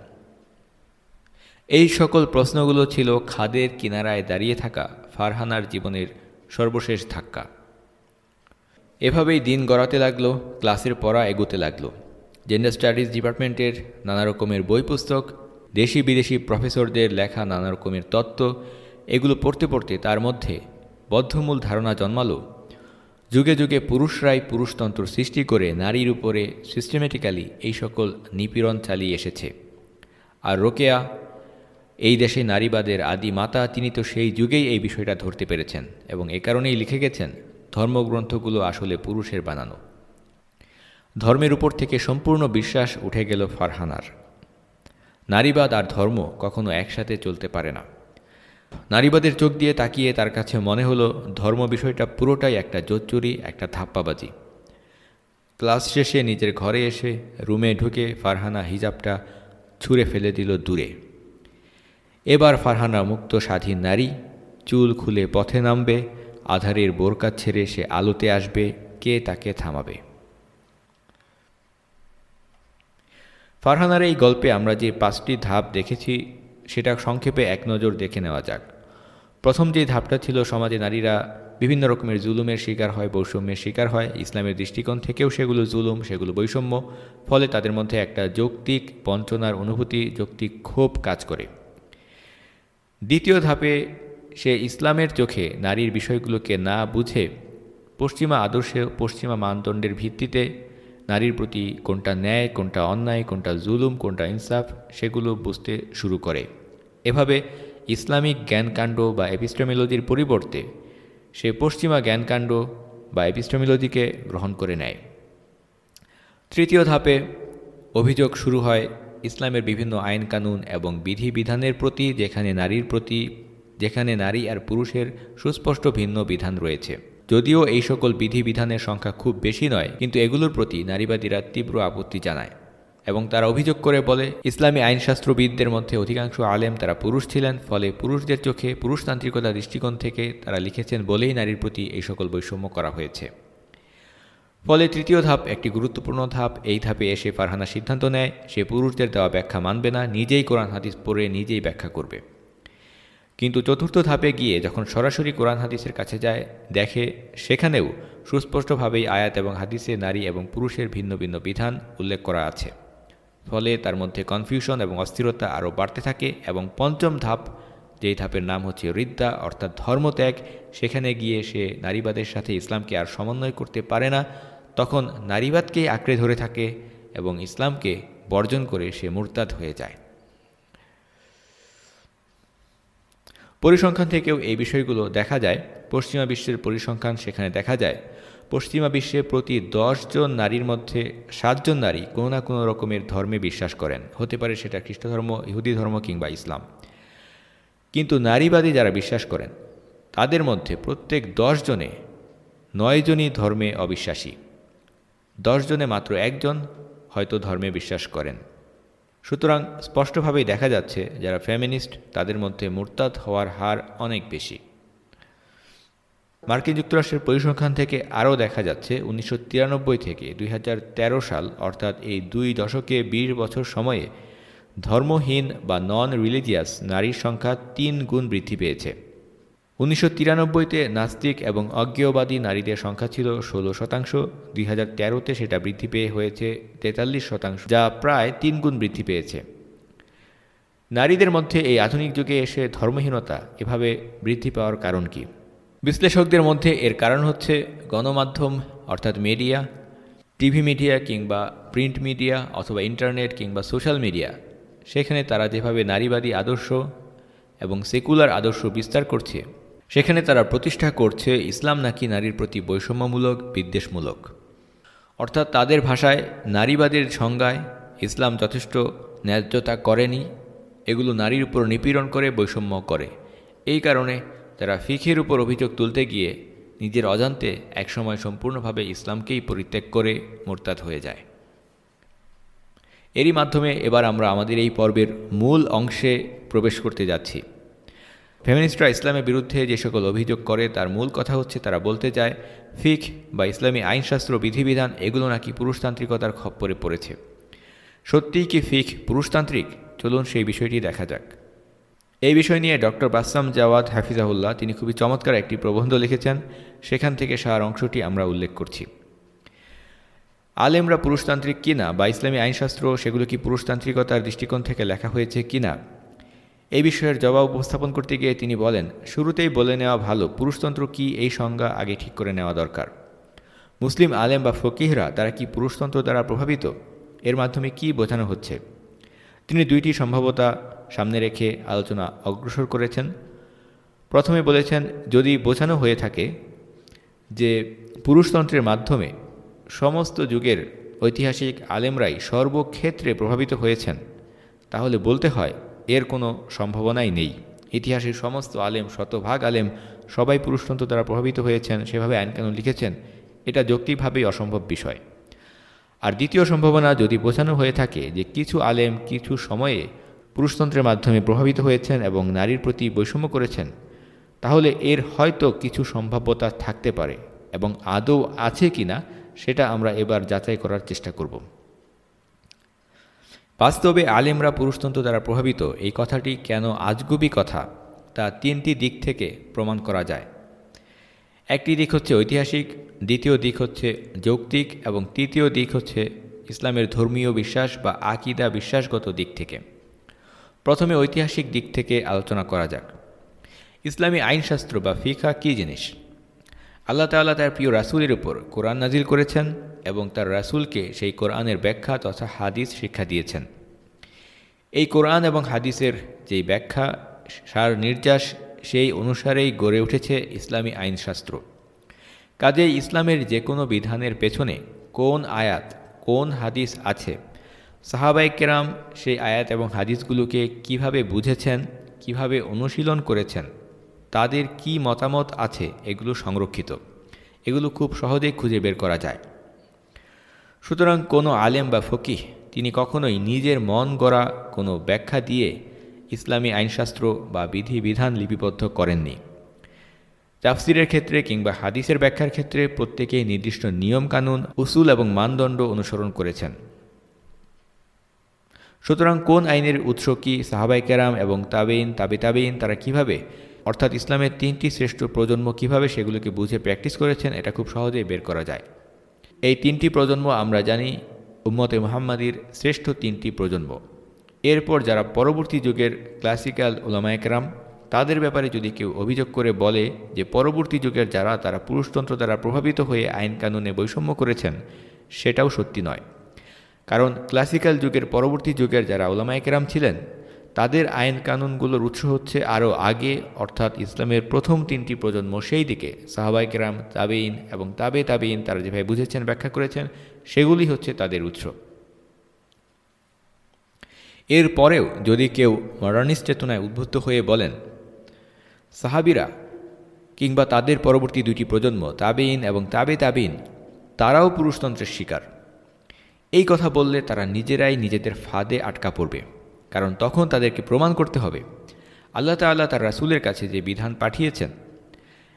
এই সকল প্রশ্নগুলো ছিল খাদের কিনারায় দাঁড়িয়ে থাকা ফারহানার জীবনের সর্বশেষ ধাক্কা। এভাবেই দিন গড়াতে লাগল, ক্লাসের পড়া এগোতে লাগল। জেন্ডার স্টাডিজ ডিপার্টমেন্টের নানা রকমের বই পুস্তক, দেশি বিদেশি প্রফেসরদের লেখা নানা রকমের তত্ত্ব, এগুলো পড়তে পড়তে তার মধ্যে বদ্ধমূল ধারণা জন্মালো। যুগে যুগে পুরুষরাই পুরুষতন্ত্র সৃষ্টি করে নারীর উপরে সিস্টেমেটিক্যালি এই সকল নিপীড়ন চালিয়ে এসেছে। আর রোকেয়া, এই দেশে নারীবাদের আদি মাতা, তিনি তো সেই যুগেই এই বিষয়টা ধরতে পেরেছেন এবং এ কারণেই লিখে গেছেন ধর্মগ্রন্থগুলো আসলে পুরুষের বানানো। ধর্মের উপর থেকে সম্পূর্ণ বিশ্বাস উঠে গেল ফারহানার। নারীবাদ আর ধর্ম কখনো একসাথে চলতে পারে না। নারীবাদের চোখ দিয়ে তাকিয়ে তার কাছে মনে হলো, ধর্ম বিষয়টা পুরোটাই একটা জোচ্চুরি, একটা ধাপ্পাবাজি। ক্লাস শেষে নিজের ঘরে এসে রুমে ঢুকে ফারহানা হিজাবটা ছুঁড়ে ফেলে দিল দূরে। এবার ফারহানা মুক্ত স্বাধীন নারী, চুল খুলে পথে নামবে আধারের বোরকা ছেড়ে সে আলোতে আসবে, কে তাকে থামাবে? ফারহানার এই গল্পে আমরা যে পাঁচটি ধাপ দেখেছি, সেটা সংক্ষেপে এক নজর দেখে নেওয়া যাক। প্রথম যে ধাপটা ছিল, সমাজে নারীরা বিভিন্ন রকমের জুলুমের শিকার হয়, বৈষম্যের শিকার হয়। ইসলামের দৃষ্টিকোণ থেকেও সেগুলো জুলুম, সেগুলো বৈষম্য। ফলে তাদের মধ্যে একটা যৌক্তিক বঞ্চনার অনুভূতি, যৌক্তিক ক্ষোভ কাজ করে। দ্বিতীয় ধাপে সে ইসলামের চোখে নারীর বিষয়গুলোকে না বুঝে পশ্চিমা আদর্শে, পশ্চিমা মানদণ্ডের ভিত্তিতে নারীর প্রতি কোনটা ন্যায়, কোনটা অন্যায়, কোনটা জুলুম, কোনটা ইনসাফ, সেগুলো বুঝতে শুরু করে। এভাবে ইসলামিক জ্ঞানকাণ্ড বা এপিস্টমিলজির পরিবর্তে সে পশ্চিমা জ্ঞানকাণ্ড বা এপিস্টমিলজিকে গ্রহণ করে নেয়। তৃতীয় ধাপে অভিযোগ শুরু হয় ইসলামের বিভিন্ন আইন কানুন এবং বিধিবিধানের প্রতি, যেখানে নারীর প্রতি যেখানে নারী আর পুরুষের সুস্পষ্ট ভিন্ন বিধান রয়েছে। যদিও এই সকল বিধিবিধানের সংখ্যা খুব বেশি নয়, কিন্তু এগুলোর প্রতি নারীবাদীরা তীব্র আপত্তি জানায় এবং তারা অভিযোগ করে বলে, ইসলামী আইনশাস্ত্রবিদদের মধ্যে অধিকাংশ আলেম তারা পুরুষ ছিলেন, ফলে পুরুষদের চোখে পুরুষতান্ত্রিকতা দৃষ্টিকোণ থেকে তারা লিখেছেন বলেই নারীর প্রতি এই সকল বৈষম্য করা হয়েছে। ফলে তৃতীয় ধাপ, একটি গুরুত্বপূর্ণ ধাপ, এই ধাপে এসে ফারহানা সিদ্ধান্ত নেয়, সে পুরুষদের দেওয়া ব্যাখ্যা মানবে না, নিজেই কোরআন হাদিস পড়ে নিজেই ব্যাখ্যা করবে। কিন্তু চতুর্থ ধাপে গিয়ে যখন সরাসরি কোরআন হাদিসের কাছে যায়, দেখে সেখানেও সুস্পষ্টভাবেই আয়াত এবং হাদিসে নারী এবং পুরুষের ভিন্ন ভিন্ন বিধান উল্লেখ করা আছে। ফলে তার মধ্যে কনফিউশন এবং অস্থিরতা আরও বাড়তে থাকে এবং পঞ্চম ধাপ, যেই ধাপের নাম হচ্ছে রিদ্দা, অর্থাৎ ধর্মত্যাগ, সেখানে গিয়ে সে নারীবাদের সাথে ইসলামকে আর সমন্বয় করতে পারে না। তখন নারীবাদকেই আঁকড়ে ধরে থাকে এবং ইসলামকে বর্জন করে সে মুরতাদ হয়ে যায়। পরিসংখ্যান থেকেও এই বিষয়গুলো দেখা যায়। পশ্চিমা বিশ্বের পরিসংখ্যান সেখানে দেখা যায়। পশ্চিমা বিশ্বে প্রতি জন নারীর মধ্যে সাতজন নারী কোনো না কোনো রকমের ধর্মে বিশ্বাস করেন। হতে পারে সেটা খ্রিস্ট ধর্ম ইহুদি ধর্ম কিংবা ইসলাম। কিন্তু নারীবাদী যারা বিশ্বাস করেন, তাদের মধ্যে প্রত্যেক জনে নয়জনই ধর্মে অবিশ্বাসী। জনে মাত্র একজন হয়তো ধর্মে বিশ্বাস করেন। সুতরাং স্পষ্টভাবেই দেখা যাচ্ছে যারা ফেমিনিস্ট, তাদের মধ্যে মোরতাদ হওয়ার হার অনেক বেশি। মার্কিন যুক্তরাষ্ট্রের পরিসংখ্যান থেকে আরও দেখা যাচ্ছে, উনিশশো তিরানব্বই থেকে দুই হাজার তেরো সাল, অর্থাৎ এই দুই দশকে ২০ বছর সময়ে ধর্মহীন বা নন রিলিজিয়াস নারীর সংখ্যা তিন গুণ বৃদ্ধি পেয়েছে। উনিশশো তিরানব্বইতে নাস্তিক এবং অজ্ঞেয়বাদী নারীদের সংখ্যা ছিল ষোলো শতাংশ, দুই হাজার তেরোতে সেটা বৃদ্ধি পেয়ে হয়েছে তেতাল্লিশ শতাংশ, যা প্রায় তিন গুণ বৃদ্ধি পেয়েছে। নারীদের মধ্যে এই আধুনিক যুগে এসে ধর্মহীনতা এভাবে বৃদ্ধি পাওয়ার কারণ কি? বিশ্লেষকদের মধ্যে এর কারণ হচ্ছে গণমাধ্যম, অর্থাৎ মিডিয়া, টিভি মিডিয়া কিংবা প্রিন্ট মিডিয়া অথবা ইন্টারনেট কিংবা সোশ্যাল মিডিয়া। সেখানে তারা যেভাবে নারীবাদী আদর্শ এবং সেকুলার আদর্শ বিস্তার করছে সেখানে তারা প্রতিষ্ঠা করছে ইসলাম নাকি নারীর প্রতি বৈষম্যমূলক, বিদ্বেষমূলক। অর্থাৎ তাদের ভাষায় নারীবাদের সংজ্ঞায় ইসলাম যথেষ্ট ন্যায্যতা করেনি, এগুলো নারীর উপর নিপীড়ন করে, বৈষম্য করে। এই কারণে তারা ফিখের উপর অভিযোগ তুলতে গিয়ে নিজের অজান্তে একসময় সম্পূর্ণভাবে ইসলামকেই পরিত্যাগ করে মোরতাদ হয়ে যায়। এরই মাধ্যমে এবার আমরা আমাদের এই পর্বের মূল অংশে প্রবেশ করতে যাচ্ছি। ফেমিনিস্টরা ইসলামের বিরুদ্ধে যে সকল অভিযোগ করে, তার মূল কথা হচ্ছে তারা বলতে চায়, ফিক বা ইসলামী আইনশাস্ত্র, বিধিবিধান, এগুলো নাকি পুরুষতান্ত্রিকতার খপ্পরে পড়েছে। সত্যিই কি ফিক পুরুষতান্ত্রিক? চলুন সেই বিষয়টি দেখা যাক। এই বিষয় নিয়ে ডক্টর বাসাম জাওয়াদ হাফিজাহুল্লাহ, তিনি খুবই চমৎকার একটি প্রবন্ধ লিখেছেন। সেখান থেকে সার অংশটি আমরা উল্লেখ করছি। আলেমরা পুরুষতান্ত্রিক কিনা বা ইসলামী আইনশাস্ত্র, সেগুলো কি পুরুষতান্ত্রিকতার দৃষ্টিকোণ থেকে লেখা হয়েছে কিনা? এই বিষয়ের জবাব উপস্থাপন করতে গিয়ে তিনি বলেন, শুরুতেই বলে নেওয়া ভালো, পুরুষতন্ত্র কি এই সংজ্ঞা আগে ঠিক করে নেওয়া দরকার? মুসলিম আলেম বা ফকিহরা তারা কি পুরুষতন্ত্র দ্বারা প্রভাবিত? এর মাধ্যমে কি বোঝানো হচ্ছে? তিনি দুইটি সম্ভাবতা সামনে রেখে আলোচনা অগ্রসর করেছেন। প্রথমে বলেছেন, যদি বোঝানো হয়ে থাকে যে পুরুষতন্ত্রের মাধ্যমে সমস্ত যুগের ঐতিহাসিক আলেমরাই সর্বক্ষেত্রে প্রভাবিত হয়েছেন, তাহলে বলতে হয় এর কোনো সম্ভাবনাই নেই। ইতিহাসের সমস্ত আলেম, শতভাগ আলেম সবাই পুরুষতন্ত্র দ্বারা প্রভাবিত হয়েছেন, সেভাবে আইনকানুন লিখেছেন। এটা যৌক্তিকভাবেই অসম্ভব বিষয়। আর দ্বিতীয় সম্ভাবনা যদি বোঝানো হয়ে থাকে যে কিছু আলেম কিছু সময়ে পুরুষতন্ত্রের মাধ্যমে প্রভাবিত হয়েছেন এবং নারীর প্রতি বৈষম্য করেছেন, তাহলে এর হয়তো কিছু সম্ভাব্যতা থাকতে পারে এবং আদৌ আছে কি না সেটা আমরা এবার যাচাই করার চেষ্টা করব। বাস্তবে আলেমরা পুরুষতন্ত্র দ্বারা প্রভাবিত, এই কথাটি কেন আজগুবি কথা তা তিনটি দিক থেকে প্রমাণ করা যায়। একটি দিক হচ্ছে ঐতিহাসিক, দ্বিতীয় দিক হচ্ছে যৌক্তিক এবং তৃতীয় দিক হচ্ছে ইসলামের ধর্মীয় বিশ্বাস বা আকিদা বিশ্বাসগত দিক থেকে। প্রথমে ঐতিহাসিক দিক থেকে আলোচনা করা যাক। ইসলামী আইনশাস্ত্র বা ফিকা কী জিনিস? আল্লাহ তাল্লাহ তার প্রিয় রাসুলের উপর কোরআন নাজিল করেছেন এবং তার রাসুলকে সেই কোরআনের ব্যাখ্যা তথা হাদিস শিক্ষা দিয়েছেন। এই কোরআন এবং হাদিসের যেই ব্যাখ্যা, সার নির্যাস, সেই অনুসারেই গড়ে উঠেছে ইসলামী আইনশাস্ত্র। কাজে ইসলামের যে কোনো বিধানের পেছনে কোন আয়াত, কোন হাদিস আছে সাহাবাই কেরাম সেই আয়াত এবং হাদিসগুলোকে কীভাবে বুঝেছেন, কীভাবে অনুশীলন করেছেন তাদের কি মতামত আছে এগুলো সংরক্ষিত। এগুলো খুব সহজেই খুঁজে বের করা যায়। সুতরাং কোনো আলেম বা ফকিহ, তিনি কখনোই নিজের মন গড়া কোনো ব্যাখ্যা দিয়ে ইসলামী আইনশাস্ত্র বা বিধিবিধান লিপিবদ্ধ করেননি। তাফসিরের ক্ষেত্রে কিংবা হাদিসের ব্যাখ্যার ক্ষেত্রে প্রত্যেকেই নির্দিষ্ট নিয়মকানুন, উসুল এবং মানদণ্ড অনুসরণ করেছেন। সুতরাং কোন আইনের উৎস কি সাহাবাই কেরাম এবং তাবেইন তাবে তাবেইন তারা কীভাবে অর্থাৎ ইসলামের তিনটি শ্রেষ্ঠ প্রজন্ম কীভাবে সেগুলোকে বুঝে প্র্যাকটিস করেছেন, এটা খুব সহজেই বের করা যায়। এই তিনটি প্রজন্ম আমরা জানি উম্মতে মোহাম্মদীর শ্রেষ্ঠ তিনটি প্রজন্ম। এরপর যারা পরবর্তী যুগের ক্লাসিক্যাল ওলামায়করাম তাদের ব্যাপারে যদি কেউ অভিযোগ করে বলে যে পরবর্তী যুগের যারা, তারা পুরুষতন্ত্র দ্বারা প্রভাবিত হয়ে আইন কানুনে বৈষম্য করেছেন, সেটাও সত্যি নয়। কারণ ক্লাসিক্যাল যুগের পরবর্তী যুগের যারা ওলামায়কেরাম ছিলেন তাদের আইন কানুনগুলোর উৎস হচ্ছে আরও আগে, অর্থাৎ ইসলামের প্রথম তিনটি প্রজন্ম সেই দিকে। সাহাবাই কেরাম তাবেইন এবং তাবে তাবেইন তারা যেভাবে বুঝেছেন, ব্যাখ্যা করেছেন, সেগুলি হচ্ছে তাদের উৎস। এর পরেও যদি কেউ মডার্নিস্ট চেতনায় উদ্বুদ্ধ হয়ে বলেন, সাহাবিরা কিংবা তাদের পরবর্তী দুইটি প্রজন্ম তাবেইন এবং তাবে তাবিন তারাও পুরুষতন্ত্রের শিকার। এই কথা বললে তারা নিজেরাই নিজেদের ফাঁদে আটকা পড়বে। কারণ তখন তাদেরকে প্রমাণ করতে হবে। আল্লাহ তাল্লাহ তার রাসুলের কাছে যে বিধান পাঠিয়েছেন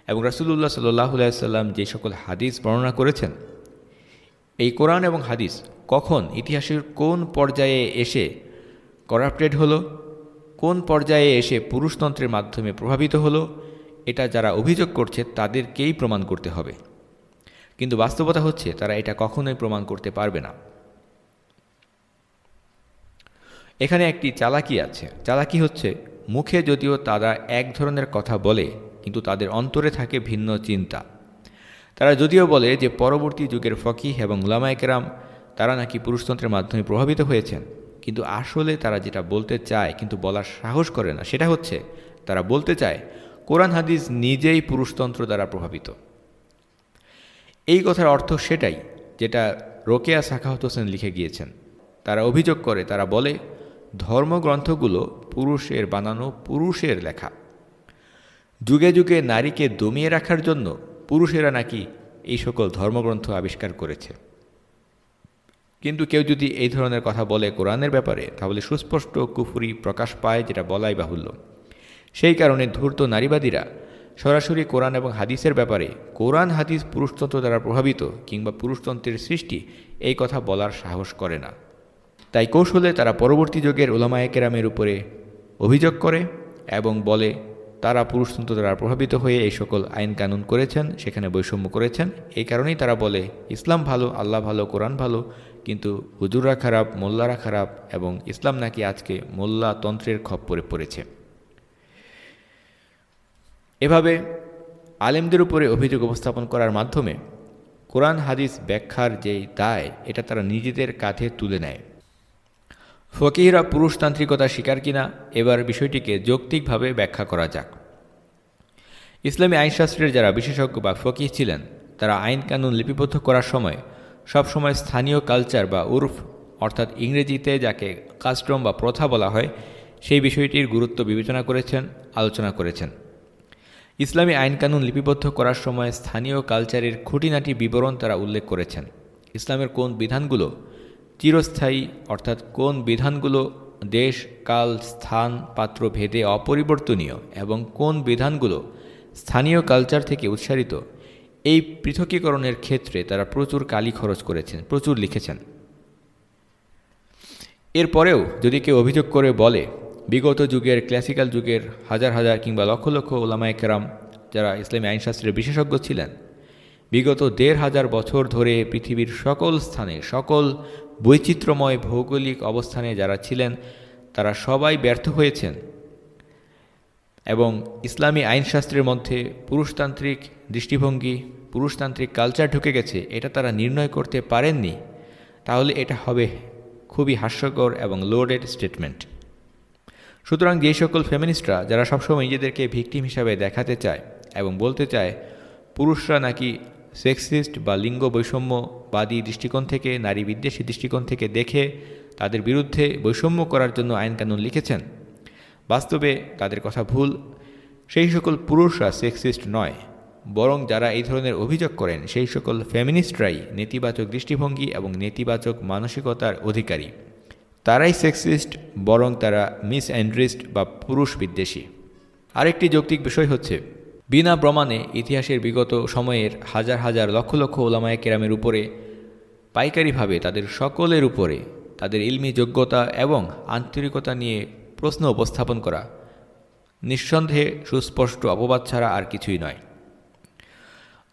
এবং রাসুলুল্লাহ সাল্লাহ সাল্লাম যে সকল হাদিস বর্ণনা করেছেন, এই কোরআন এবং হাদিস কখন ইতিহাসের কোন পর্যায়ে এসে করাপ্টেড হলো, কোন পর্যায়ে এসে পুরুষতন্ত্রের মাধ্যমে প্রভাবিত হলো, এটা যারা অভিযোগ করছে তাদেরকেই প্রমাণ করতে হবে। কিন্তু বাস্তবতা হচ্ছে তারা এটা কখনোই প্রমাণ করতে পারবে না। এখানে একটি চালাকি আছে। চালাকি হচ্ছে, মুখে যদিও তারা এক ধরনের কথা বলে, কিন্তু তাদের অন্তরে থাকে ভিন্ন চিন্তা। তারা যদিও বলে যে পরবর্তী যুগের ফকিহ এবং লামায়কেরাম তারা নাকি পুরুষতন্ত্রের মাধ্যমে প্রভাবিত হয়েছেন। কিন্তু আসলে তারা যেটা বলতে চায়, কিন্তু বলার সাহস করে না। সেটা হচ্ছে, তারা বলতে চায়, কোরআন হাদিস নিজেই পুরুষতন্ত্র দ্বারা প্রভাবিত। এই কথার অর্থ সেটাই, যেটা রোকেয়া সাখাহত হোসেন লিখে গিয়েছেন। তারা অভিযোগ করে, তারা বলে ধর্মগ্রন্থগুলো পুরুষের বানানো পুরুষের লেখা। যুগে যুগে নারীকে দমিয়ে রাখার জন্য পুরুষেরা নাকি এই সকল ধর্মগ্রন্থ আবিষ্কার করেছে। কিন্তু কেউ যদি এই ধরনের কথা বলে কোরআনের ব্যাপারে, তাহলে সুস্পষ্ট কুফুরি প্রকাশ পায় যেটা বলাই বাহুল্য। সেই কারণে ধূর্ত নারীবাদীরা সরাসরি কোরআন এবং হাদিসের ব্যাপারে কোরআন, হাদিস, পুরুষতন্ত্র দ্বারা প্রভাবিত কিংবা পুরুষতন্ত্রের সৃষ্টি এই কথা বলার সাহস করে না। তাই কৌশলে তারা পরবর্তী যুগের ওলামায়ে কেরামের উপরে অভিযোগ করে এবং বলে, তারা পুরুষতন্ত্র দ্বারা প্রভাবিত হয়ে এই সকল আইন কানুন করেছেন, সেখানে বৈষম্য করেছেন। এই কারণেই তারা বলে, ইসলাম ভালো, আল্লাহ ভালো, কোরআন ভালো, কিন্তু হুজুরা খারাপ, মোল্লারা খারাপ এবং ইসলাম নাকি আজকে মোল্লা তন্ত্রের খপ্পরে পড়েছে। এভাবে আলেমদের উপরে অভিযোগ উপস্থাপন করার মাধ্যমে কোরআন হাদিস ব্যাখ্যার যেই দায়, এটা তারা নিজেদের কাঁধে তুলে নেয়। ফকিহরা পুরুষতান্ত্রিকতা স্বীকার কিনা, এবার বিষয়টিকে যৌক্তিকভাবে ব্যাখ্যা করা যাক। ইসলামী আইনশাস্ত্রের যারা বিশেষজ্ঞ বা ফকিহ ছিলেন, তারা আইন কানুন লিপিবদ্ধ করার সময় সবসময় স্থানীয় কালচার বা উর্ফ অর্থাৎ ইংরেজিতে যাকে কাস্টম বা প্রথা বলা হয়, সেই বিষয়টির গুরুত্ব বিবেচনা করেছেন, আলোচনা করেছেন। ইসলামী আইন কানুন লিপিবদ্ধ করার সময় স্থানীয় কালচারের খুঁটিনাটি বিবরণ তারা উল্লেখ করেছেন। ইসলামের কোন বিধানগুলো চিরস্থায়ী, অর্থাৎ কোন বিধানগুলো দেশ, কাল, স্থান, পাত্র, ভেদে অপরিবর্তনীয় এবং কোন বিধানগুলো স্থানীয় কালচার থেকে উৎসারিত, এই পৃথকীকরণের ক্ষেত্রে তারা প্রচুর কালি খরচ করেছেন, প্রচুর লিখেছেন। এরপরেও যদি কেউ অভিযোগ করে বলে, বিগত যুগের, ক্লাসিক্যাল যুগের হাজার হাজার কিংবা লক্ষ লক্ষ ওলামায় কেরাম যারা ইসলামী আইনশাস্ত্রের বিশেষজ্ঞ ছিলেন, বিগত দেড় হাজার বছর ধরে পৃথিবীর সকল স্থানে সকল বৈচিত্র্যময় ভৌগোলিক অবস্থানে যারা ছিলেন, তারা সবাই ব্যর্থ হয়েছেন এবং ইসলামী আইনশাস্ত্রের মধ্যে পুরুষতান্ত্রিক দৃষ্টিভঙ্গি, পুরুষতান্ত্রিক কালচার ঢুকে গেছে, এটা তারা নির্ণয় করতে পারেননি, তাহলে এটা হবে খুবই হাস্যকর এবং লোডেড স্টেটমেন্ট সুতরাং যে সকল ফেমিনিস্টরা যারা সবসময় নিজেদেরকে ভিকটিম হিসাবে দেখাতে চায় এবং বলতে চায়, পুরুষরা নাকি সেক্সিস্ট বা লিঙ্গ বৈষম্যবাদী দৃষ্টিকোণ থেকে, নারী বিদ্বেষী দৃষ্টিকোণ থেকে দেখে তাদের বিরুদ্ধে বৈষম্য করার জন্য আইনকানুন লিখেছেন। বাস্তবে তাদের কথা ভুল। সেই সকল পুরুষরা সেক্সিস্ট নয়। বরং যারা এই ধরনের অভিযোগ করেন, সেই সকল ফেমিনিস্টরাই নেতিবাচক দৃষ্টিভঙ্গি এবং নেতিবাচক মানসিকতার অধিকারী। তারাই সেক্সিস্ট, বরং তারা মিস অ্যান্ড্রিস্ট বা পুরুষ বিদ্বেষী। আরেকটি যৌক্তিক বিষয় হচ্ছে, বিনা প্রমাণে ইতিহাসের বিগত সময়ের হাজার হাজার লক্ষ লক্ষ ওলামায় কেরামের উপরে পাইকারিভাবে তাদের সকলের উপরে তাদের ইলমি যোগ্যতা এবং আন্তরিকতা নিয়ে প্রশ্ন উপস্থাপন করা। নিঃসন্দেহে সুস্পষ্ট অপবাদ ছাড়া আর কিছুই নয়।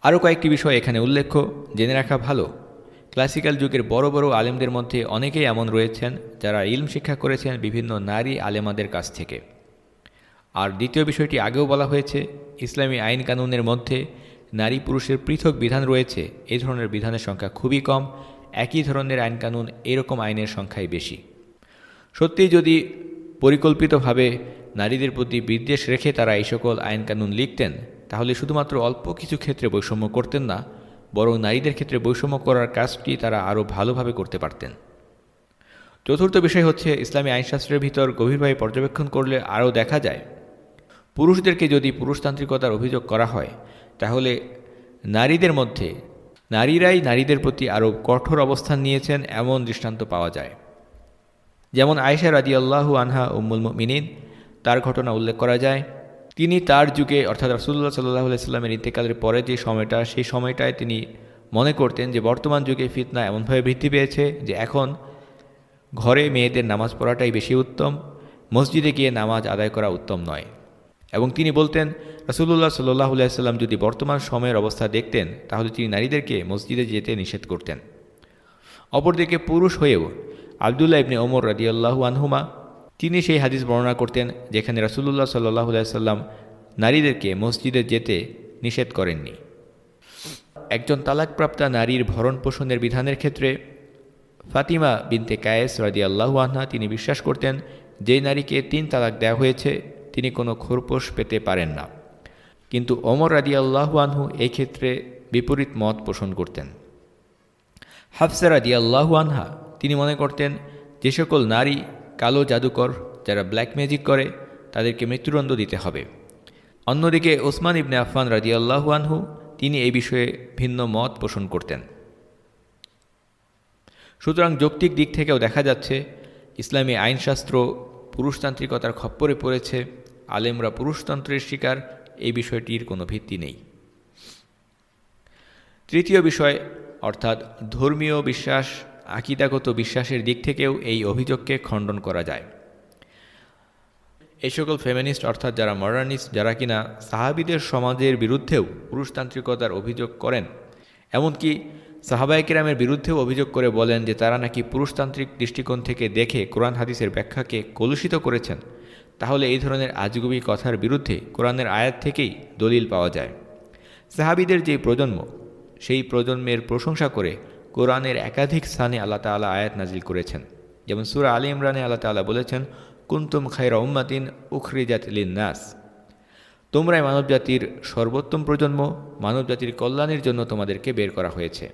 আরও কয়েকটি বিষয় এখানে উল্লেখ্য, জেনে রাখা ভালো। ক্লাসিক্যাল যুগের বড় বড় আলেমদের মধ্যে অনেকেই এমন রয়েছেন যারা ইলম শিক্ষা করেছেন বিভিন্ন নারী আলেমাদের কাছ থেকে। আর দ্বিতীয় বিষয়টি আগেও বলা হয়েছে, ইসলামী আইন কানুনের মধ্যে নারী পুরুষের পৃথক বিধান রয়েছে, এ ধরনের বিধানের সংখ্যা খুবই কম, একই ধরনের আইন কানুন এরকম আইনের সংখ্যাই বেশি। সত্যিই যদি পরিকল্পিতভাবে নারীদের প্রতি বিদ্বেষ রেখে তারা এই সকল আইন কানুন লিখতেন, তাহলে শুধুমাত্র অল্প কিছু ক্ষেত্রে বৈষম্য করতেন না, বরং নারীদের ক্ষেত্রে বৈষম্য করার কাজটি তারা আরও ভালোভাবে করতে পারতেন। চতুর্থ বিষয় হচ্ছে, ইসলামী আইনশাস্ত্রের ভিতর গভীরভাবে পর্যবেক্ষণ করলে আরও দেখা যায়, পুরুষদেরকে যদি পুরুষতান্ত্রিকতার অভিযোগ করা হয় তাহলে নারীদের মধ্যে, নারীরাই নারীদের প্রতি আরও কঠোর অবস্থান নিয়েছেন এমন দৃষ্টান্ত পাওয়া যায়। যেমন আয়েশা রাজি আল্লাহু আনহা উম্মুল মিনিন তার ঘটনা উল্লেখ করা যায়। তিনি তার যুগে, অর্থাৎ রাসুল্লাহ সাল্লাহ সাল্লামের ইন্তেকালের পরে যে সময়টা, সেই সময়টায় তিনি মনে করতেন যে বর্তমান যুগে ফিতনা এমনভাবে বৃদ্ধি পেয়েছে যে এখন ঘরে মেয়েদের নামাজ পড়াটাই বেশি উত্তম, মসজিদে গিয়ে নামাজ আদায় করা উত্তম নয়। এবং তিনি বলতেন রাসুল্লাহ সাল্লাহ সাল্লাম যদি বর্তমান সময়ের অবস্থা দেখতেন, তাহলে তিনি নারীদেরকে মসজিদে যেতে নিষেধ করতেন। অপরদিকে পুরুষ হয়েও আবদুল্লাহ ইবনে ওমর রাদিয়াল্লাহু আনহুমা, তিনি সেই হাদিস বর্ণনা করতেন যেখানে রাসুল্লাহ সাল্লাহ সাল্লাম নারীদেরকে মসজিদে যেতে নিষেধ করেননি। একজন তালাকপ্রাপ্তা নারীর ভরণ পোষণের বিধানের ক্ষেত্রে ফাতিমা বিনতে কায়েস রাজি আল্লাহু আহ্না তিনি বিশ্বাস করতেন, যে নারীকে তিন তালাক দেওয়া হয়েছে তিনি কোনো খোরপোষ পেতে পারেন না। কিন্তু ওমর রাজি আল্লাহু আনহু এই ক্ষেত্রে বিপরীত মত পোষণ করতেন। হাফসা রাজি আল্লাহু আনহা তিনি মনে করতেন, যে সকল নারী কালো জাদুকর যারা ব্ল্যাক ম্যাজিক করে, তাদেরকে মৃত্যুদণ্ড দিতে হবে। অন্যদিকে ওসমান ইবনে আফফান রাজি আল্লাহু আনহু তিনি এই বিষয়ে ভিন্ন মত পোষণ করতেন। সুতরাং যৌক্তিক দিক থেকেও দেখা যাচ্ছে, ইসলামী আইনশাস্ত্র পুরুষতান্ত্রিকতার খপ্পরে পড়েছে আলেমরা পুরুষতন্ত্রের শিকার, এই বিষয়টির কোনো ভিত্তি নেই। তৃতীয় বিষয়, অর্থাৎ ধর্মীয় বিশ্বাস, আকিদাগত বিশ্বাসের দিক থেকেও এই অভিযোগকে খণ্ডন করা যায়। এই সকল ফেমিনিস্ট অর্থাৎ যারা মডার্নিস্ট যারা কিনা সাহাবিদের সমাজের বিরুদ্ধেও পুরুষতান্ত্রিকতার অভিযোগ করেন, এমনকি সাহাবাইকিরামের বিরুদ্ধেও অভিযোগ করে বলেন যে তারা নাকি পুরুষতান্ত্রিক দৃষ্টিকোণ থেকে দেখে কোরআন হাদিসের ব্যাখ্যাকে কলুষিত করেছেন। তাহলে এই ধরনের আজগুবি কথার বিরুদ্ধে কোরআনের আয়াত থেকেই দলিল পাওয়া যায়। সাহাবিদের যে প্রজন্ম, সেই প্রজন্মের প্রশংসা করে কোরআনের একাধিক স্থানে আল্লাহ তালা আয়াত নাজিল করেছেন। যেমন সুরা আলী ইমরানে আল্লাহ তালা বলেছেন, কুন্তুম খাইরা উম্মাতিন উখরিজাত নাস তোমরাই মানবজাতির সর্বোত্তম প্রজন্ম, মানবজাতির কল্যাণের জন্য তোমাদেরকে বের করা হয়েছে।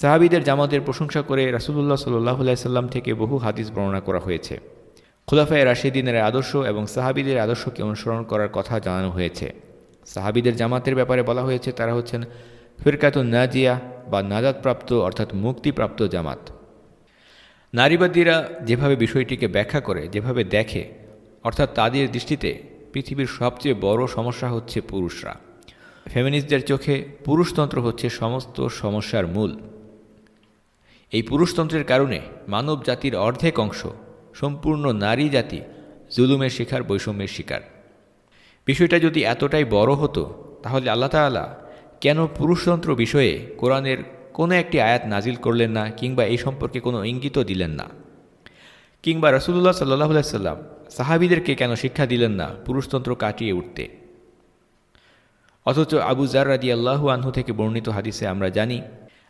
সাহাবিদের জামাতের প্রশংসা করে রাসুলুল্লাহ সাল্লাহ সাল্লাম থেকে বহু হাদিস বর্ণনা করা হয়েছে। খুলাফায় রাশিদিনের আদর্শ এবং সাহাবিদের আদর্শকে অনুসরণ করার কথা জানানো হয়েছে। সাহাবিদের জামাতের ব্যাপারে বলা হয়েছে, তারা হচ্ছেন ফিরকাতুন নাজিয়া বা নাজাদপ্রাপ্ত অর্থাৎ মুক্তিপ্রাপ্ত জামাত। নারীবাদীরা যেভাবে বিষয়টিকে ব্যাখ্যা করে, যেভাবে দেখে, অর্থাৎ তাদের দৃষ্টিতে পৃথিবীর সবচেয়ে বড় সমস্যা হচ্ছে পুরুষরা। ফেমিনিস্টদের চোখে পুরুষতন্ত্র হচ্ছে সমস্ত সমস্যার মূল। এই পুরুষতন্ত্রের কারণে মানব জাতির অর্ধেক অংশ সম্পূর্ণ নারী জাতি জুলুমের শিকার, বৈষম্যের শিকার। বিষয়টা যদি এতটাই বড় হতো, তাহলে আল্লাহ তালা কেন পুরুষতন্ত্র বিষয়ে কোরআনের কোনো একটি আয়াত নাজিল করলেন না কিংবা এই সম্পর্কে কোনো ইঙ্গিতও দিলেন না? কিংবা রসুল্লাহ সাল্লাহ সাল্লাম সাহাবিদেরকে কেন শিক্ষা দিলেন না পুরুষতন্ত্র কাটিয়ে উঠতে? অথচ আবু জার রাদি আল্লাহু আনহু থেকে বর্ণিত হাদিসে আমরা জানি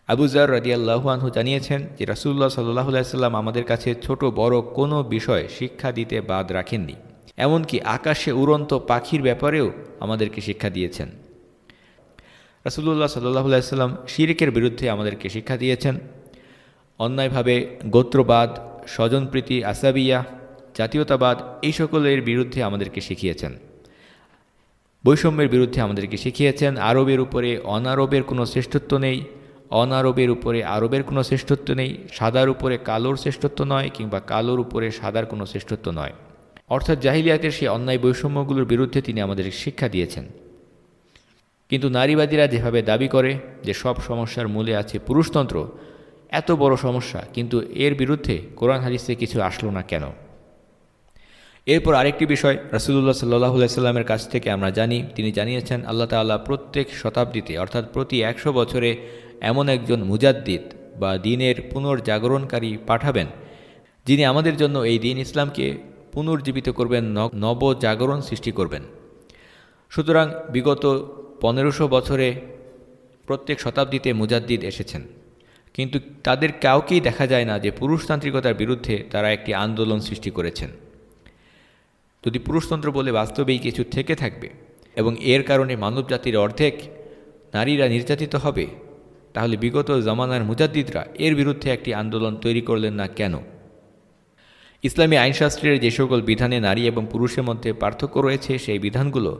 আবু জার রাদি আল্লাহু আনহু জানিয়েছেন যে রাসুল্লাহ সাল্লাহ সাল্লাম আমাদের কাছে ছোট বড় কোনো বিষয় শিক্ষা দিতে বাদ রাখেননি। এমনকি আকাশে উড়ন্ত পাখির ব্যাপারেও আমাদেরকে শিক্ষা দিয়েছেন। রাসুল্লাহ সাল্লাহ সাল্লাম শিরিকের বিরুদ্ধে আমাদেরকে শিক্ষা দিয়েছেন। অন্যায়ভাবে গোত্রবাদ, স্বজনপ্রীতি, আসাবিয়া, জাতীয়তাবাদ এই সকলের বিরুদ্ধে আমাদেরকে শিখিয়েছেন। বৈষম্যের বিরুদ্ধে আমাদেরকে শিখিয়েছেন। আরবের উপরে অনারবের কোনো শ্রেষ্ঠত্ব নেই। অনারবের উপরে আরবের কোনো শ্রেষ্ঠত্ব নেই, সাদার উপরে কালোর শ্রেষ্ঠত্ব নয় কিংবা কালোর উপরে সাদার কোনো শ্রেষ্ঠত্ব নয়। অর্থাৎ জাহিলিয়াতের সেই অন্যায় বৈষম্যগুলোর বিরুদ্ধে তিনি আমাদের শিক্ষা দিয়েছেন। কিন্তু নারীবাদীরা যেভাবে দাবি করে যে সব সমস্যার মূলে আছে পুরুষতন্ত্র, এত বড় সমস্যা, কিন্তু এর বিরুদ্ধে কোরআন হাদিসে কিছু আসলো না কেন? এরপর আরেকটি বিষয়, রাসুলুল্লাহ সাল্লাহ সাল্লামের কাছ থেকে আমরা জানি, তিনি জানিয়েছেন, আল্লাহ তাল্লাহ প্রত্যেক শতাব্দীতে, অর্থাৎ প্রতি একশো বছরে এমন একজন মুজাদ্দিদ বা দিনের পুনর্জাগরণকারী পাঠাবেন, যিনি আমাদের জন্য এই দিন ইসলামকে পুনর্জীবিত করবেন নবজাগরণ সৃষ্টি করবেন। সুতরাং বিগত পনেরোশো বছরে প্রত্যেক শতাব্দীতে মুজাদ্দিদ এসেছেন। কিন্তু তাদের কাউকেই দেখা যায় না যে পুরুষতান্ত্রিকতার বিরুদ্ধে তারা একটি আন্দোলন সৃষ্টি করেছেন। যদি পুরুষতন্ত্র বলে বাস্তবেই কিছু থেকে থাকবে এবং এর কারণে মানবজাতির অর্ধেক নারীরা নির্যাতিত হবে তাহলে বিগত জামানার মুজাদ্দিদরা এর বিরুদ্ধে একটি আন্দোলন তৈরি করলেন না কেন? ইসলামী আইনশাস্ত্রের যে সকল বিধানে নারী এবং পুরুষের মধ্যে পার্থক্য রয়েছে, সেই বিধানগুলো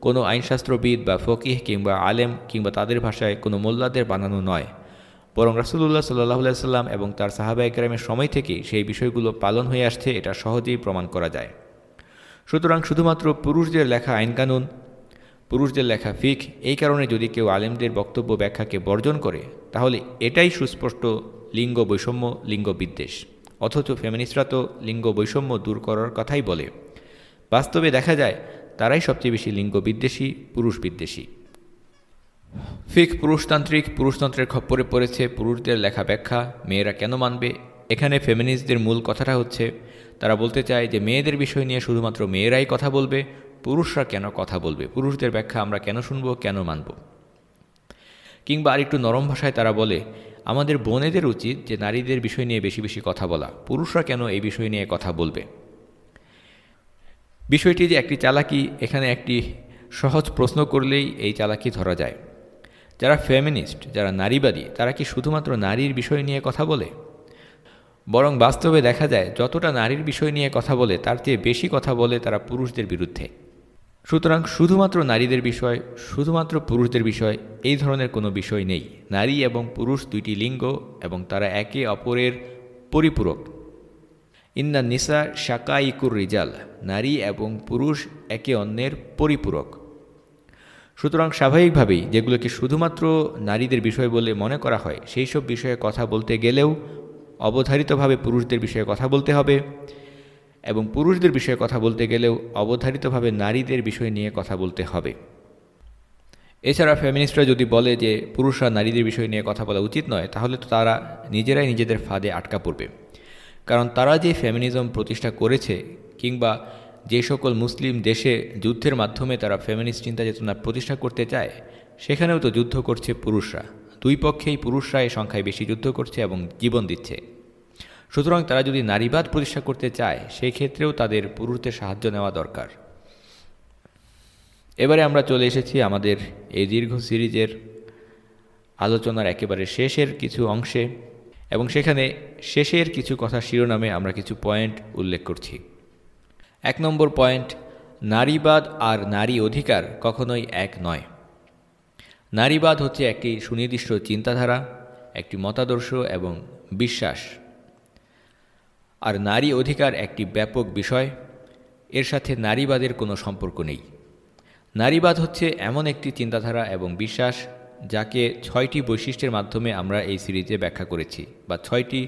কোনো আইনশাস্ত্রবিদ বা ফকিহ কিংবা আলেম কিংবা তাদের ভাষায় কোনো মোল্লাদের বানানো নয়। বরং রাসুল্লাহ সাল্লাহ সাল্লাম এবং তার সাহাবা একরামের সময় থেকেই সেই বিষয়গুলো পালন হয়ে আসছে, এটা সহজেই প্রমাণ করা যায়। সুতরাং শুধুমাত্র পুরুষদের লেখা আইনকানুন পুরুষদের লেখা ফিক, এই কারণে যদি কেউ আলেমদের বক্তব্য ব্যাখ্যাকে বর্জন করে, তাহলে এটাই সুস্পষ্ট লিঙ্গ বৈষম্য, লিঙ্গ বিদ্বেষ। অথচ ফেমিনিস্টরা তো লিঙ্গ বৈষম্য দূর করার কথাই বলে। বাস্তবে দেখা যায়, তারাই সবচেয়ে বেশি লিঙ্গ বিদ্বেষী, পুরুষ বিদ্বেষী। ফিক পুরুষতান্ত্রিক, পুরুষতন্ত্রের খপ্পরে পড়েছে পুরুষদের লেখা ব্যাখ্যা, মেয়েরা কেন মানবে? এখানে ফেমিনিস্টদের মূল কথাটা হচ্ছে, তারা বলতে চায় যে মেয়েদের বিষয় নিয়ে শুধুমাত্র মেয়েরাই কথা বলবে পুরুষরা কেন কথা বলবে? পুরুষদের ব্যাখ্যা আমরা কেন শুনব, কেন মানব? কিংবা আরেকটু নরম ভাষায় তারা বলে, আমাদের বোনেদের উচিত যে নারীদের বিষয় নিয়ে বেশি বেশি কথা বলা। পুরুষরা কেন এই বিষয় নিয়ে কথা বলবে? বিষয়টি যে একটি চালাকি, এখানে একটি সহজ প্রশ্ন করলেই এই চালাকি ধরা যায়। যারা ফেমিনিস্ট, যারা নারীবাদী, তারা কি শুধুমাত্র নারীর বিষয় নিয়ে কথা বলে? বরং বাস্তবে দেখা যায়, যতটা নারীর বিষয় নিয়ে কথা বলে, তার চেয়ে বেশি কথা বলে তারা পুরুষদের বিরুদ্ধে। সুতরাং শুধুমাত্র নারীদের বিষয়, শুধুমাত্র পুরুষদের বিষয় এই ধরনের কোনো বিষয় নেই। নারী এবং পুরুষ দুইটি লিঙ্গ এবং তারা একে অপরের পরিপূরক। ইন্না নিসা শাকাইকুর রিজাল, নারী এবং পুরুষ একে অন্যের পরিপূরক। সুতরাং স্বাভাবিকভাবেই যেগুলোকে শুধুমাত্র নারীদের বিষয় বলে মনে করা হয় সেই সব বিষয়ে কথা বলতে গেলেও অবধারিতভাবে পুরুষদের বিষয়ে কথা বলতে হবে। এবং পুরুষদের বিষয়ে কথা বলতে গেলেও অবধারিতভাবে নারীদের বিষয় নিয়ে কথা বলতে হবে। এছাড়া ফ্যামিনিস্টরা যদি বলে যে পুরুষরা নারীদের বিষয় নিয়ে কথা বলা উচিত নয়, তাহলে তো তারা নিজেরাই নিজেদের ফাঁদে আটকা পড়বে। কারণ তারা যে ফ্যামিনিজম প্রতিষ্ঠা করেছে কিংবা যে সকল মুসলিম দেশে যুদ্ধের মাধ্যমে তারা ফেমিনিস্ট চিন্তা চেতনা প্রতিষ্ঠা করতে চায়, সেখানেও তো যুদ্ধ করছে পুরুষরা। দুই পক্ষেই পুরুষরা এই সংখ্যায় বেশি যুদ্ধ করছে এবং জীবন দিচ্ছে। সুতরাং তারা যদি নারীবাদ প্রতিষ্ঠা করতে চায়, সেই ক্ষেত্রেও তাদের পুরুষদের সাহায্য নেওয়া দরকার। এবারে আমরা চলে এসেছি আমাদের এই দীর্ঘ সিরিজের আলোচনার একেবারে শেষের কিছু অংশে এবং সেখানে শেষের কিছু কথা শিরোনামে আমরা কিছু পয়েন্ট উল্লেখ করছি। এক নম্বর পয়েন্ট, নারীবাদ আর নারী অধিকার কখনোই এক নয়। নারীবাদ হচ্ছে একটি সুনির্দিষ্ট চিন্তাধারা, একটি মতাদর্শ এবং বিশ্বাস। আর নারী অধিকার একটি ব্যাপক বিষয়। এর সাথে নারীবাদের কোনো সম্পর্ক নেই। নারীবাদ হচ্ছে এমন একটি চিন্তাধারা এবং বিশ্বাস যাকে ছয়টি বৈশিষ্ট্যের মাধ্যমে আমরা এই সিরিজে ব্যাখ্যা করেছি বা ছয়টি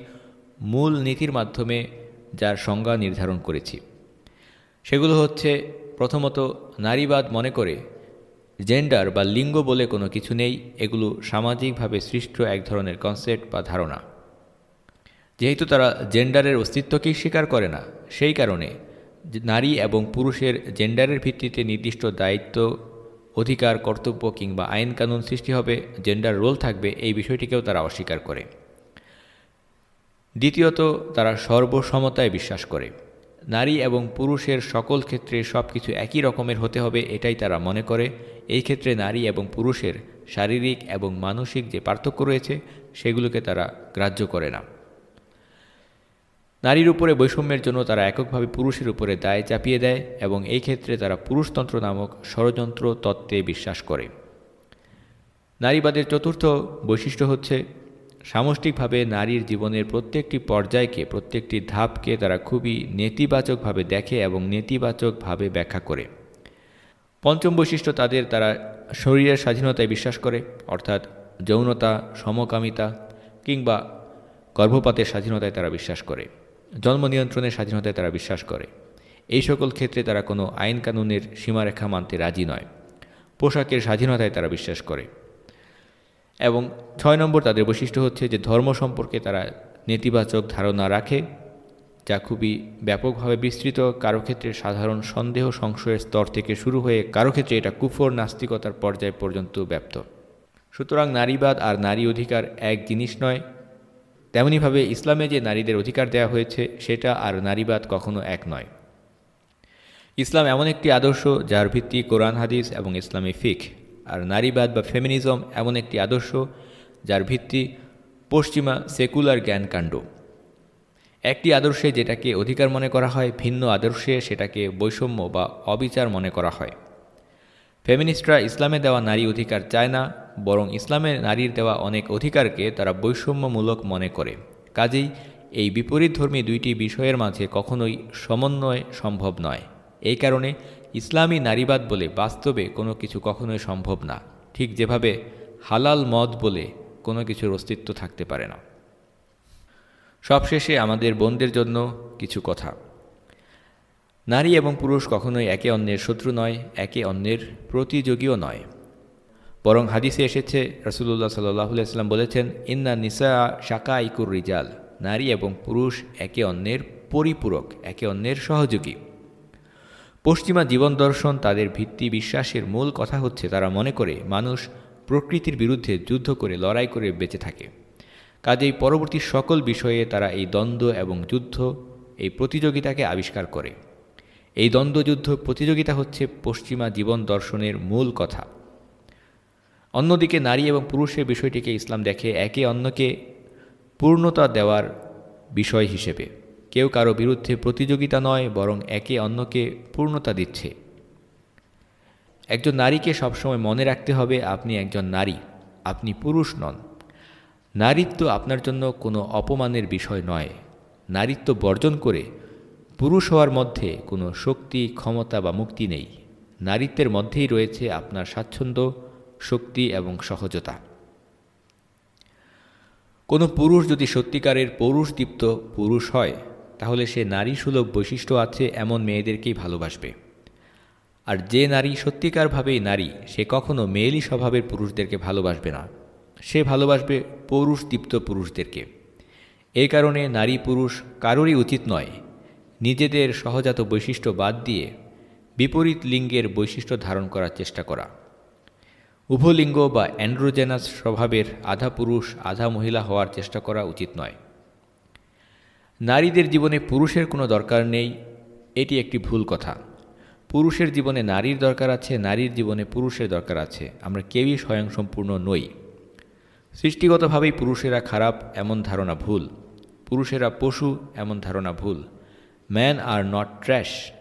মূল নীতির মাধ্যমে যার সংজ্ঞা নির্ধারণ করেছি। সেগুলো হচ্ছে, প্রথমত, নারীবাদ মনে করে জেন্ডার বা লিঙ্গ বলে কোনো কিছু নেই, এগুলো সামাজিকভাবে সৃষ্ট এক ধরনের কনসেপ্ট বা ধারণা। যেহেতু তারা জেন্ডারের অস্তিত্বকেই স্বীকার করে না, সেই কারণে নারী এবং পুরুষের জেন্ডারের ভিত্তিতে নির্দিষ্ট দায়িত্ব, অধিকার, কর্তব্য কিংবা আইন কানুন সৃষ্টি হবে, জেন্ডার রোল থাকবে, এই বিষয়টিকেও তারা অস্বীকার করে। দ্বিতীয়ত, তারা সর্বসমতায় বিশ্বাস করে। নারী এবং পুরুষের সকল ক্ষেত্রে সব কিছু একই রকমের হতে হবে, এটাই তারা মনে করে। এই ক্ষেত্রে নারী এবং পুরুষের শারীরিক এবং মানসিক যে পার্থক্য রয়েছে, সেগুলোকে তারা গ্রাহ্য করে না। নারীর উপরে বৈষম্যের জন্য তারা এককভাবে পুরুষের উপরে দায় চাপিয়ে দেয় এবং এই ক্ষেত্রে তারা পুরুষতন্ত্র নামক ষড়যন্ত্র তত্ত্বে বিশ্বাস করে। নারীবাদের চতুর্থ বৈশিষ্ট্য হচ্ছে, সামষ্টিকভাবে নারীর জীবনের প্রত্যেকটি পর্যায়কে, প্রত্যেকটি ধাপকে তারা খুবই নেতিবাচকভাবে দেখে এবং নেতিবাচকভাবে ব্যাখ্যা করে। পঞ্চম বৈশিষ্ট্য, তাদের তারা শরীরের স্বাধীনতায় বিশ্বাস করে, অর্থাৎ যৌনতা, সমকামিতা কিংবা গর্ভপাতের স্বাধীনতায় তারা বিশ্বাস করে। জন্ম নিয়ন্ত্রণের স্বাধীনতায় তারা বিশ্বাস করে। এই সকল ক্ষেত্রে তারা কোনো আইন কানুনের সীমারেখা মানতে রাজি নয়। পোশাকের স্বাধীনতায় তারা বিশ্বাস করে। এবং ছয় নম্বর তাদের বৈশিষ্ট্য হচ্ছে যে ধর্ম সম্পর্কে তারা নেতিবাচক ধারণা রাখে, যা খুবই ব্যাপকভাবে বিস্তৃত। কারও ক্ষেত্রে সাধারণ সন্দেহ সংশয়ের স্তর থেকে শুরু হয়ে কারও ক্ষেত্রে এটা কুফর নাস্তিকতার পর্যায় পর্যন্ত ব্যাপ্ত। সুতরাং নারীবাদ আর নারী অধিকার এক জিনিস নয় তেমনইভাবে ইসলামে যে নারীদের অধিকার দেওয়া হয়েছে, সেটা আর নারীবাদ কখনো এক নয়। ইসলাম এমন একটি আদর্শ যার ভিত্তি কোরআন, হাদিস এবং ইসলামী ফিক। আর নারীবাদ বা ফেমিনিজম এমন একটি আদর্শ যার ভিত্তি পশ্চিমা সেকুলার জ্ঞানকাণ্ড। একটি আদর্শে যেটাকে অধিকার মনে করা হয়, ভিন্ন আদর্শে সেটাকে বৈষম্য বা অবিচার মনে করা হয়। ফেমিনিস্টরা ইসলামে দেওয়া নারী অধিকার চায় না, বরং ইসলামে নারীর দেওয়া অনেক অধিকারকে তারা বৈষম্যমূলক মনে করে। কাজেই এই বিপরীতধর্মী দুইটি বিষয়ের মাঝে কখনোই সমন্বয় সম্ভব নয়। এই কারণে ইসলামী নারীবাদ বলে বাস্তবে কোনো কিছু কখনোই সম্ভব না। ঠিক যেভাবে হালাল মদ বলে কোনো কিছুর অস্তিত্ব থাকতে পারে না। সবশেষে আমাদের বোনদের জন্য কিছু কথা। নারী এবং পুরুষ কখনোই একে অন্যের শত্রু নয়, একে অন্যের প্রতিযোগীও নয়। বরং হাদিসে এসেছে রসুল্লাহ সাল্লাম বলেছেন, ইন্না নিসা শাকা ইকুর রিজাল নারী এবং পুরুষ একে অন্যের পরিপূরক, একে অন্যের সহযোগী। পশ্চিমা জীবন দর্শন তাদের ভিত্তি বিশ্বাসের মূল কথা হচ্ছে, তারা মনে করে মানুষ প্রকৃতির বিরুদ্ধে যুদ্ধ করে, লড়াই করে বেঁচে থাকে। কাজেই পরবর্তী সকল বিষয়ে তারা এই দ্বন্দ্ব এবং যুদ্ধ, এই প্রতিযোগিতাকে আবিষ্কার করে। এই দ্বন্দ্বযুদ্ধ প্রতিযোগিতা হচ্ছে পশ্চিমা জীবন দর্শনের মূল কথা। অন্যদিকে নারী এবং পুরুষের বিষয়টিকে ইসলাম দেখে একে অন্যকে পূর্ণতা দেওয়ার বিষয় হিসেবে। কেউ কারও বিরুদ্ধে প্রতিযোগিতা নয়, বরং একে অন্যকে পূর্ণতা দিচ্ছে। একজন নারীকে সবসময় মনে রাখতে হবে, আপনি একজন নারী, আপনি পুরুষ নন। নারীত্ব আপনার জন্য কোনো অপমানের বিষয় নয়। নারীত্ব বর্জন করে পুরুষ হওয়ার মধ্যে কোনো শক্তি, ক্ষমতা বা মুক্তি নেই। নারীত্বের মধ্যেই রয়েছে আপনার স্বাচ্ছন্দ্য, শক্তি এবং সহজতা। কোনো পুরুষ যদি সত্যিকারের পৌরুষদীপ্ত পুরুষ হয়, তাহলে সে নারী সুলভ বৈশিষ্ট্য আছে এমন মেয়েদেরকেই ভালোবাসবে। আর যে নারী সত্যিকারভাবেই নারী, সে কখনো মেয়েলি স্বভাবের পুরুষদেরকে ভালোবাসবে না। সে ভালোবাসবে পৌরুষদীপ্ত পুরুষদেরকে। এই কারণে নারী পুরুষ কারোরই উচিত নয় নিজেদের সহজাত বৈশিষ্ট্য বাদ দিয়ে বিপরীত লিঙ্গের বৈশিষ্ট্য ধারণ করার চেষ্টা করা। উভলিঙ্গ বা অ্যান্ড্রোজেনাস স্বভাবের আধা পুরুষ, আধা মহিলা হওয়ার চেষ্টা করা উচিত নয়। নারীদের জীবনে পুরুষের কোনো দরকার নেই, এটি একটি ভুল কথা। পুরুষের জীবনে নারীর দরকার আছে, নারীর জীবনে পুরুষের দরকার আছে। আমরা কেউই স্বয়ংসম্পূর্ণ নই। সৃষ্টিগতভাবেই পুরুষেরা খারাপ, এমন ধারণা ভুল। পুরুষেরা পশু, এমন ধারণা ভুল। ম্যান আর নট ট্র্যাশ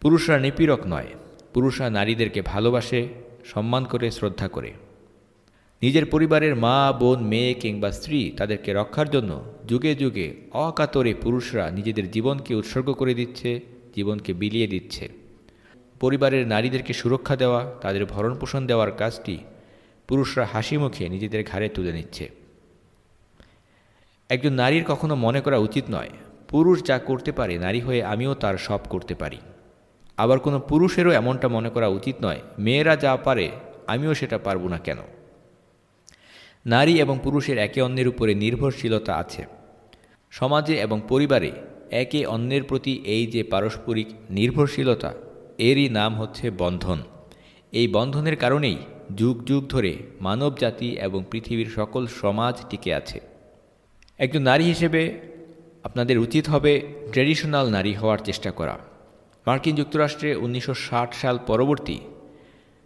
পুরুষরা নিপীড়ক নয়। পুরুষরা নারীদেরকে ভালোবাসে, সম্মান করে, শ্রদ্ধা করে। নিজের পরিবারের মা, বোন, মেয়ে কিংবা স্ত্রী তাদেরকে রক্ষার জন্য যুগে যুগে অকাতরে পুরুষরা নিজেদের জীবনকে উৎসর্গ করে দিচ্ছে, জীবনকে বিলিয়ে দিচ্ছে। পরিবারের নারীদেরকে সুরক্ষা দেওয়া, তাদের ভরণ পোষণ দেওয়ার কাজটি পুরুষরা হাসি মুখে নিজেদের ঘাড়ে তুলে নিচ্ছে। একজন নারীর কখনো মনে করা উচিত নয় পুরুষ যা করতে পারে, নারী হয়ে আমিও তার সব করতে পারি। আবার কোনো পুরুষেরও এমনটা মনে করা উচিত নয়, মেয়েরা যা পারে, আমিও সেটা পারব না কেন? নারী এবং পুরুষের একে অন্যের উপরে নির্ভরশীলতা আছে। সমাজে এবং পরিবারে একে অন্যের প্রতি এই যে পারস্পরিক নির্ভরশীলতা, এরই নাম হচ্ছে বন্ধন। এই বন্ধনের কারণেই যুগ যুগ ধরে মানব জাতি এবং পৃথিবীর সকল সমাজ টিকে আছে। একজন নারী হিসেবে আপনাদের উচিত হবে ট্র্যাডিশনাল নারী হওয়ার চেষ্টা করা। মার্কিন যুক্তরাষ্ট্রে উনিশশো ষাট সাল পরবর্তী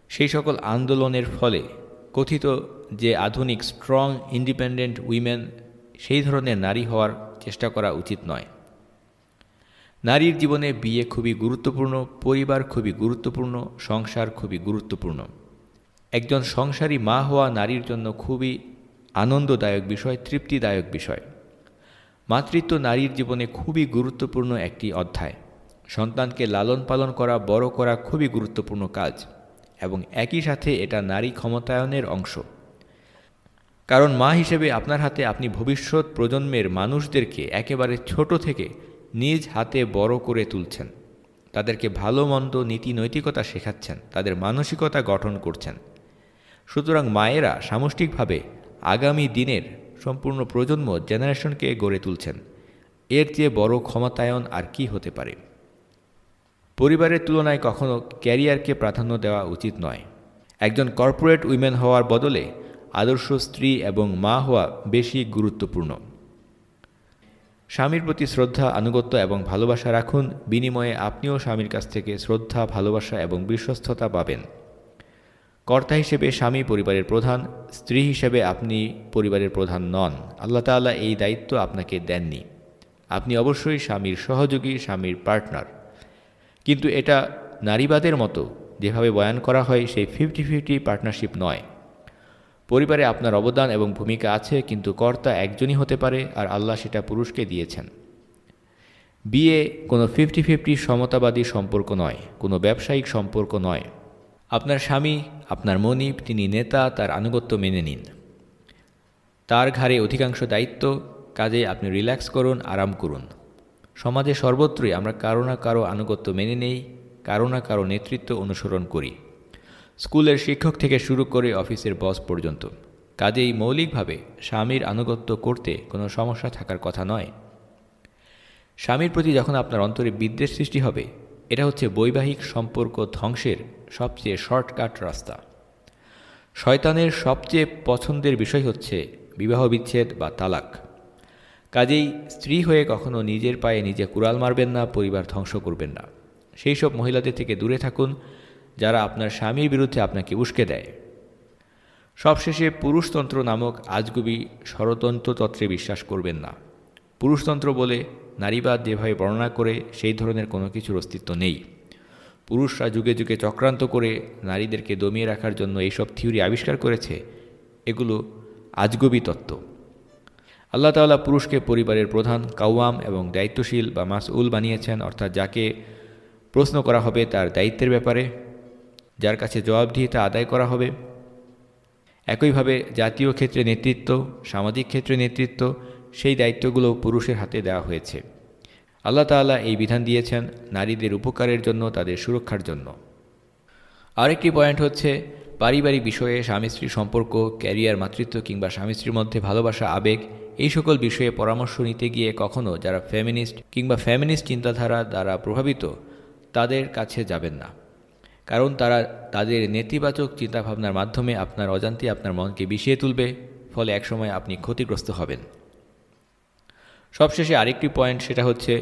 সেই সকল আন্দোলনের ফলে কথিত যে আধুনিক স্ট্রং ইন্ডিপেন্ডেন্ট উইমেন সেই ধরনের নারী হওয়ার চেষ্টা করা উচিত নয়। নারীর জীবনে বিয়ে খুবই গুরুত্বপূর্ণ, পরিবার খুবই গুরুত্বপূর্ণ, সংসার খুবই গুরুত্বপূর্ণ। একজন সংসারী মা হওয়া নারীর জন্য খুবই আনন্দদায়ক বিষয়, তৃপ্তিদায়ক বিষয়। মাতৃত্ব নারীর জীবনে খুবই গুরুত্বপূর্ণ একটি অধ্যায়। সন্তানকে লালন পালন করা, বড় করা খুবই গুরুত্বপূর্ণ কাজ এবং একই সাথে এটা নারী ক্ষমতায়নের অংশ। কারণ মা হিসেবে আপনার হাতে আপনি ভবিষ্যৎ প্রজন্মের মানুষদেরকে একেবারে ছোট থেকে নিজ হাতে বড় করে তুলছেন। তাদেরকে ভালো, মন্দ, নীতি, নৈতিকতা শেখাচ্ছেন। তাদের মানসিকতা গঠন করছেন। সুতরাং মায়েরা সামষ্টিকভাবে আগামী দিনের সম্পূর্ণ প্রজন্ম জেনারেশনকে গড়ে তুলছেন। এর চেয়ে বড় ক্ষমতায়ন আর কি হতে পারে? পরিবারের তুলনায় কখনো ক্যারিয়ারকে প্রাধান্য দেওয়া উচিত নয়। একজন কর্পোরেট উইমেন হওয়ার বদলে আদর্শ স্ত্রী এবং মা হওয়া বেশি গুরুত্বপূর্ণ। স্বামীর প্রতি শ্রদ্ধা, আনুগত্য এবং ভালোবাসা রাখুন। বিনিময়ে আপনিও স্বামীর কাছ থেকে শ্রদ্ধা, ভালোবাসা এবং বিশ্বস্ততা পাবেন। কর্তা হিসেবে স্বামী পরিবারের প্রধান, স্ত্রী হিসেবে আপনি পরিবারের প্রধান নন। আল্লাহ তাল্লাহ এই দায়িত্ব আপনাকে দেননি। আপনি অবশ্যই স্বামীর সহযোগী, স্বামীর পার্টনার। কিন্তু এটা নারীবাদের মতো যেভাবে বয়ান করা হয়, সেই ফিফটি ফিফটি পার্টনারশিপ নয়। পরিবারে আপনার অবদান এবং ভূমিকা আছে, কিন্তু কর্তা একজনই হতে পারে আর আল্লাহ সেটা পুরুষকে দিয়েছেন। বিয়ে কোনো ফিফটি ফিফটি সমতাবাদী সম্পর্ক নয়, কোনো ব্যবসায়িক সম্পর্ক নয়। আপনার স্বামী, আপনার মনিব, তিনি নেতা, তার আনুগত্য মেনে নিন। তার ঘাড়ে অধিকাংশ দায়িত্ব, কাজে আপনি রিল্যাক্স করুন, আরাম করুন। সমাজে সর্বত্রই আমরা কারও না কারও আনুগত্য মেনে নেই, কারও না কারও নেতৃত্ব অনুসরণ করি। স্কুলের শিক্ষক থেকে শুরু করে অফিসের বস পর্যন্ত। কাজেই মৌলিকভাবে স্বামীর আনুগত্য করতে কোনো সমস্যা থাকার কথা নয়। স্বামীর প্রতি যখন আপনার অন্তরে বিদ্বেষ সৃষ্টি হবে এটা হচ্ছে বৈবাহিক সম্পর্ক ধ্বংসের সবচেয়ে শর্টকাট রাস্তা। শয়তানের সবচেয়ে পছন্দের বিষয় হচ্ছে বিবাহ বিচ্ছেদ বা তালাক। কাজেই স্ত্রী হয়ে কখনো নিজের পায়ে নিজে কুড়াল মারবেন না, পরিবার ধ্বংস করবেন না। সেই সব মহিলাদের থেকে দূরে থাকুন, যারা আপনার স্বামীর বিরুদ্ধে আপনাকে উস্কে দেয়। সবশেষে পুরুষতন্ত্র নামক আজগুবি ষড়তন্ত্র তত্ত্বে বিশ্বাস করবেন না। পুরুষতন্ত্র বলে নারীবাদ যেভাবে বর্ণনা করে, সেই ধরনের কোনো কিছুর অস্তিত্ব নেই। পুরুষরা যুগে যুগে চক্রান্ত করে নারীদেরকে দমিয়ে রাখার জন্য এইসব থিওরি আবিষ্কার করেছে, এগুলো আজগবি তত্ত্ব। আল্লাহ তাল্লাহ পুরুষকে পরিবারের প্রধান, কাওয়াম এবং দায়িত্বশীল বা মাসউল বানিয়েছেন, অর্থাৎ যাকে প্রশ্ন করা হবে তার দায়িত্বের ব্যাপারে, যার কাছে জবাবদিহিতা আদায় করা হবে। একইভাবে জাতীয় ক্ষেত্রে নেতৃত্ব, সামাজিক ক্ষেত্রে নেতৃত্ব সেই দায়িত্বগুলো পুরুষের হাতে দেওয়া হয়েছে। আল্লাহ তাল্লাহ এই বিধান দিয়েছেন নারীদের উপকারের জন্য, তাদের সুরক্ষার জন্য। আরেকটি পয়েন্ট হচ্ছে, পারিবারিক বিষয়ে স্বামী স্ত্রীর সম্পর্ক, ক্যারিয়ার, মাতৃত্ব কিংবা স্বামী স্ত্রীর মধ্যে ভালোবাসা, আবেগ, এই সকল বিষয়ে পরামর্শ নিতে গিয়ে কখনও যারা ফ্যামিনিস্ট কিংবা ফ্যামিনিস্ট চিন্তাধারা দ্বারা প্রভাবিত, তাদের কাছে যাবেন না। কারণ তারা তাদের নেতিবাচক চিন্তাভাবনার মাধ্যমে আপনার অজান্তে আপনার মনকে বিষিয়ে তুলবে, ফলে একসময় আপনি ক্ষতিগ্রস্ত হবেন। সবশেষে আরেকটি পয়েন্ট সেটা হচ্ছে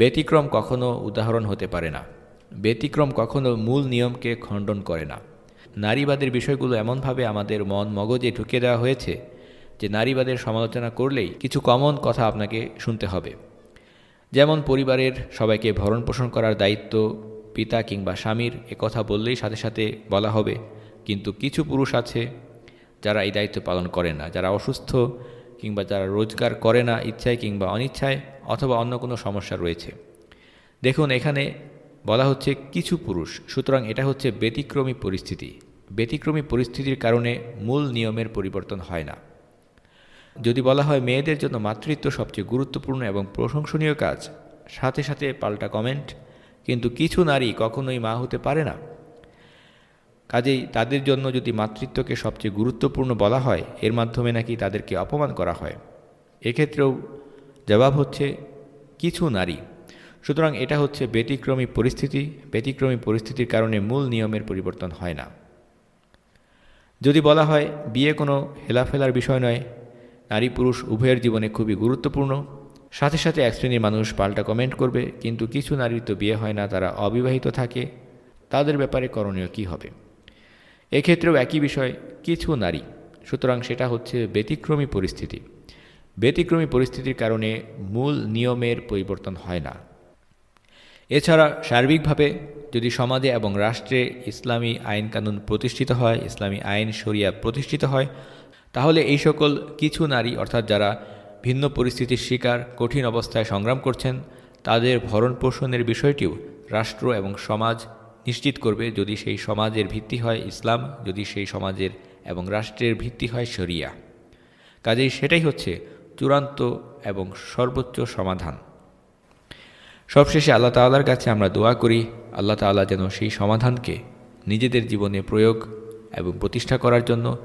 ব্যতিক্রম কখনো উদাহরণ হতে পারে না। ব্যতিক্রম কখনো মূল নিয়মকে খণ্ডন করে না। নারীবাদের বিষয়গুলো এমনভাবে আমাদের মন মগজে ঢুকিয়ে দেওয়া হয়েছে যে নারীবাদের সমালোচনা করলেই কিছু কমন কথা আপনাকে শুনতে হবে। যেমন পরিবারের সবাইকে ভরণ পোষণ করার দায়িত্ব, পিতা কিংবা স্বামীর কথা বললেই সাথে সাথে বলা হবে, কিন্তু কিছু পুরুষ আছে যারা এই দায়িত্ব পালন করে না, যারা অসুস্থ কিংবা যারা রোজগার করে না ইচ্ছায় কিংবা অনিচ্ছায় অথবা অন্য কোনো সমস্যা রয়েছে। দেখুন, এখানে বলা হচ্ছে কিছু পুরুষ, সুতরাং এটা হচ্ছে ব্যতিক্রমী পরিস্থিতি। ব্যতিক্রমী পরিস্থিতির কারণে মূল নিয়মের পরিবর্তন হয় না। যদি বলা হয় মেয়েদের জন্য মাতৃত্ব সবচেয়ে গুরুত্বপূর্ণ এবং প্রশংসনীয় কাজ, সাথে সাথে পাল্টা কমেন্ট, কিন্তু কিছু নারী কখনোই মা হতে পারে না। কাজেই তাদের জন্য যদি মাতৃত্বকে সবচেয়ে গুরুত্বপূর্ণ বলা হয়, এর মাধ্যমে নাকি তাদেরকে অপমান করা হয়। এক্ষেত্রেও জবাব হচ্ছে কিছু নারী। সুতরাং এটা হচ্ছে ব্যতিক্রমী পরিস্থিতি। ব্যতিক্রমী পরিস্থিতির কারণে মূল নিয়মের পরিবর্তন হয় না। যদি বলা হয় বিয়ে কোনো হেলাফেলার বিষয় নয়, নারী পুরুষ উভয়ের জীবনে খুবই গুরুত্বপূর্ণ। সাথে সাথে এক শ্রেণির মানুষ পাল্টা কমেন্ট করবে, কিন্তু কিছু নারীর তো বিয়ে হয় না, তারা অবিবাহিত থাকে। তাদের ব্যাপারে করণীয় কি হবে? এক্ষেত্রেও একই বিষয়, কিছু নারী। সুতরাং সেটা হচ্ছে ব্যতিক্রমী পরিস্থিতি। ব্যতিক্রমী পরিস্থিতির কারণে মূল নিয়মের পরিবর্তন হয় না। এছাড়া সার্বিকভাবে যদি সমাজে এবং রাষ্ট্রে ইসলামী আইন কানুন প্রতিষ্ঠিত হয়, ইসলামী আইন শরিয়া প্রতিষ্ঠিত হয়, তাহলে এই সকল কিছু নারী, অর্থাৎ যারা ভিন্ন পরিস্থিতির শিকার, কঠিন অবস্থায় সংগ্রাম করছেন, তাদের ভরণ পোষণের বিষয়টিও রাষ্ট্র এবং সমাজ নিশ্চিত করবে যদি সেই সমাজের ভিত্তি হয় ইসলাম, যদি সেই সমাজের এবং রাষ্ট্রের ভিত্তি হয় শরিয়া। কাজেই সেটাই হচ্ছে চূড়ান্ত এবং সর্বোচ্চ সমাধান। সবশেষে আল্লাহ তাল্লার কাছে আমরা দোয়া করি, আল্লাহ তাল্লাহ যেন সেই সমাধানকে নিজেদের জীবনে প্রয়োগ এবং প্রতিষ্ঠা করার জন্য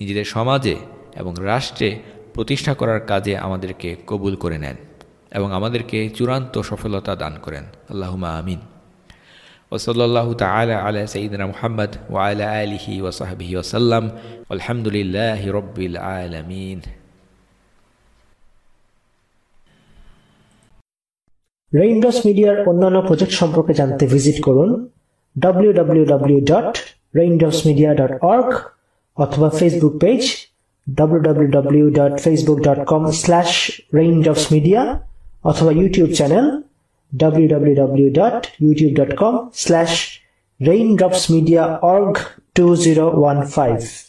নিজেদের সমাজে এবং রাষ্ট্রে প্রতিষ্ঠা করার কাজে আমাদেরকে কবুল করে নেন এবং আমাদেরকে চূড়ান্ত সফলতা দান করেন। আল্লাহুমা আমিন। ওসল্লাহ তালা আলা সঈদনা মোহাম্মদ ওয়ালা আলিহি ওসাহাবিহি ওসাল্লাম আলহামদুলিল্লাহ রব্বিল আলমিন। রেইনড্রপস মিডিয়ার অন্যান্য প্রজেক্ট সম্পর্কে জানতে ভিজিট করুন www.raindropsmedia.org অথবা ফেসবুক পেজ www.facebook.com/raindropsmedia অথবা YouTube channel www.youtube.com slash raindropsmediaorg 2015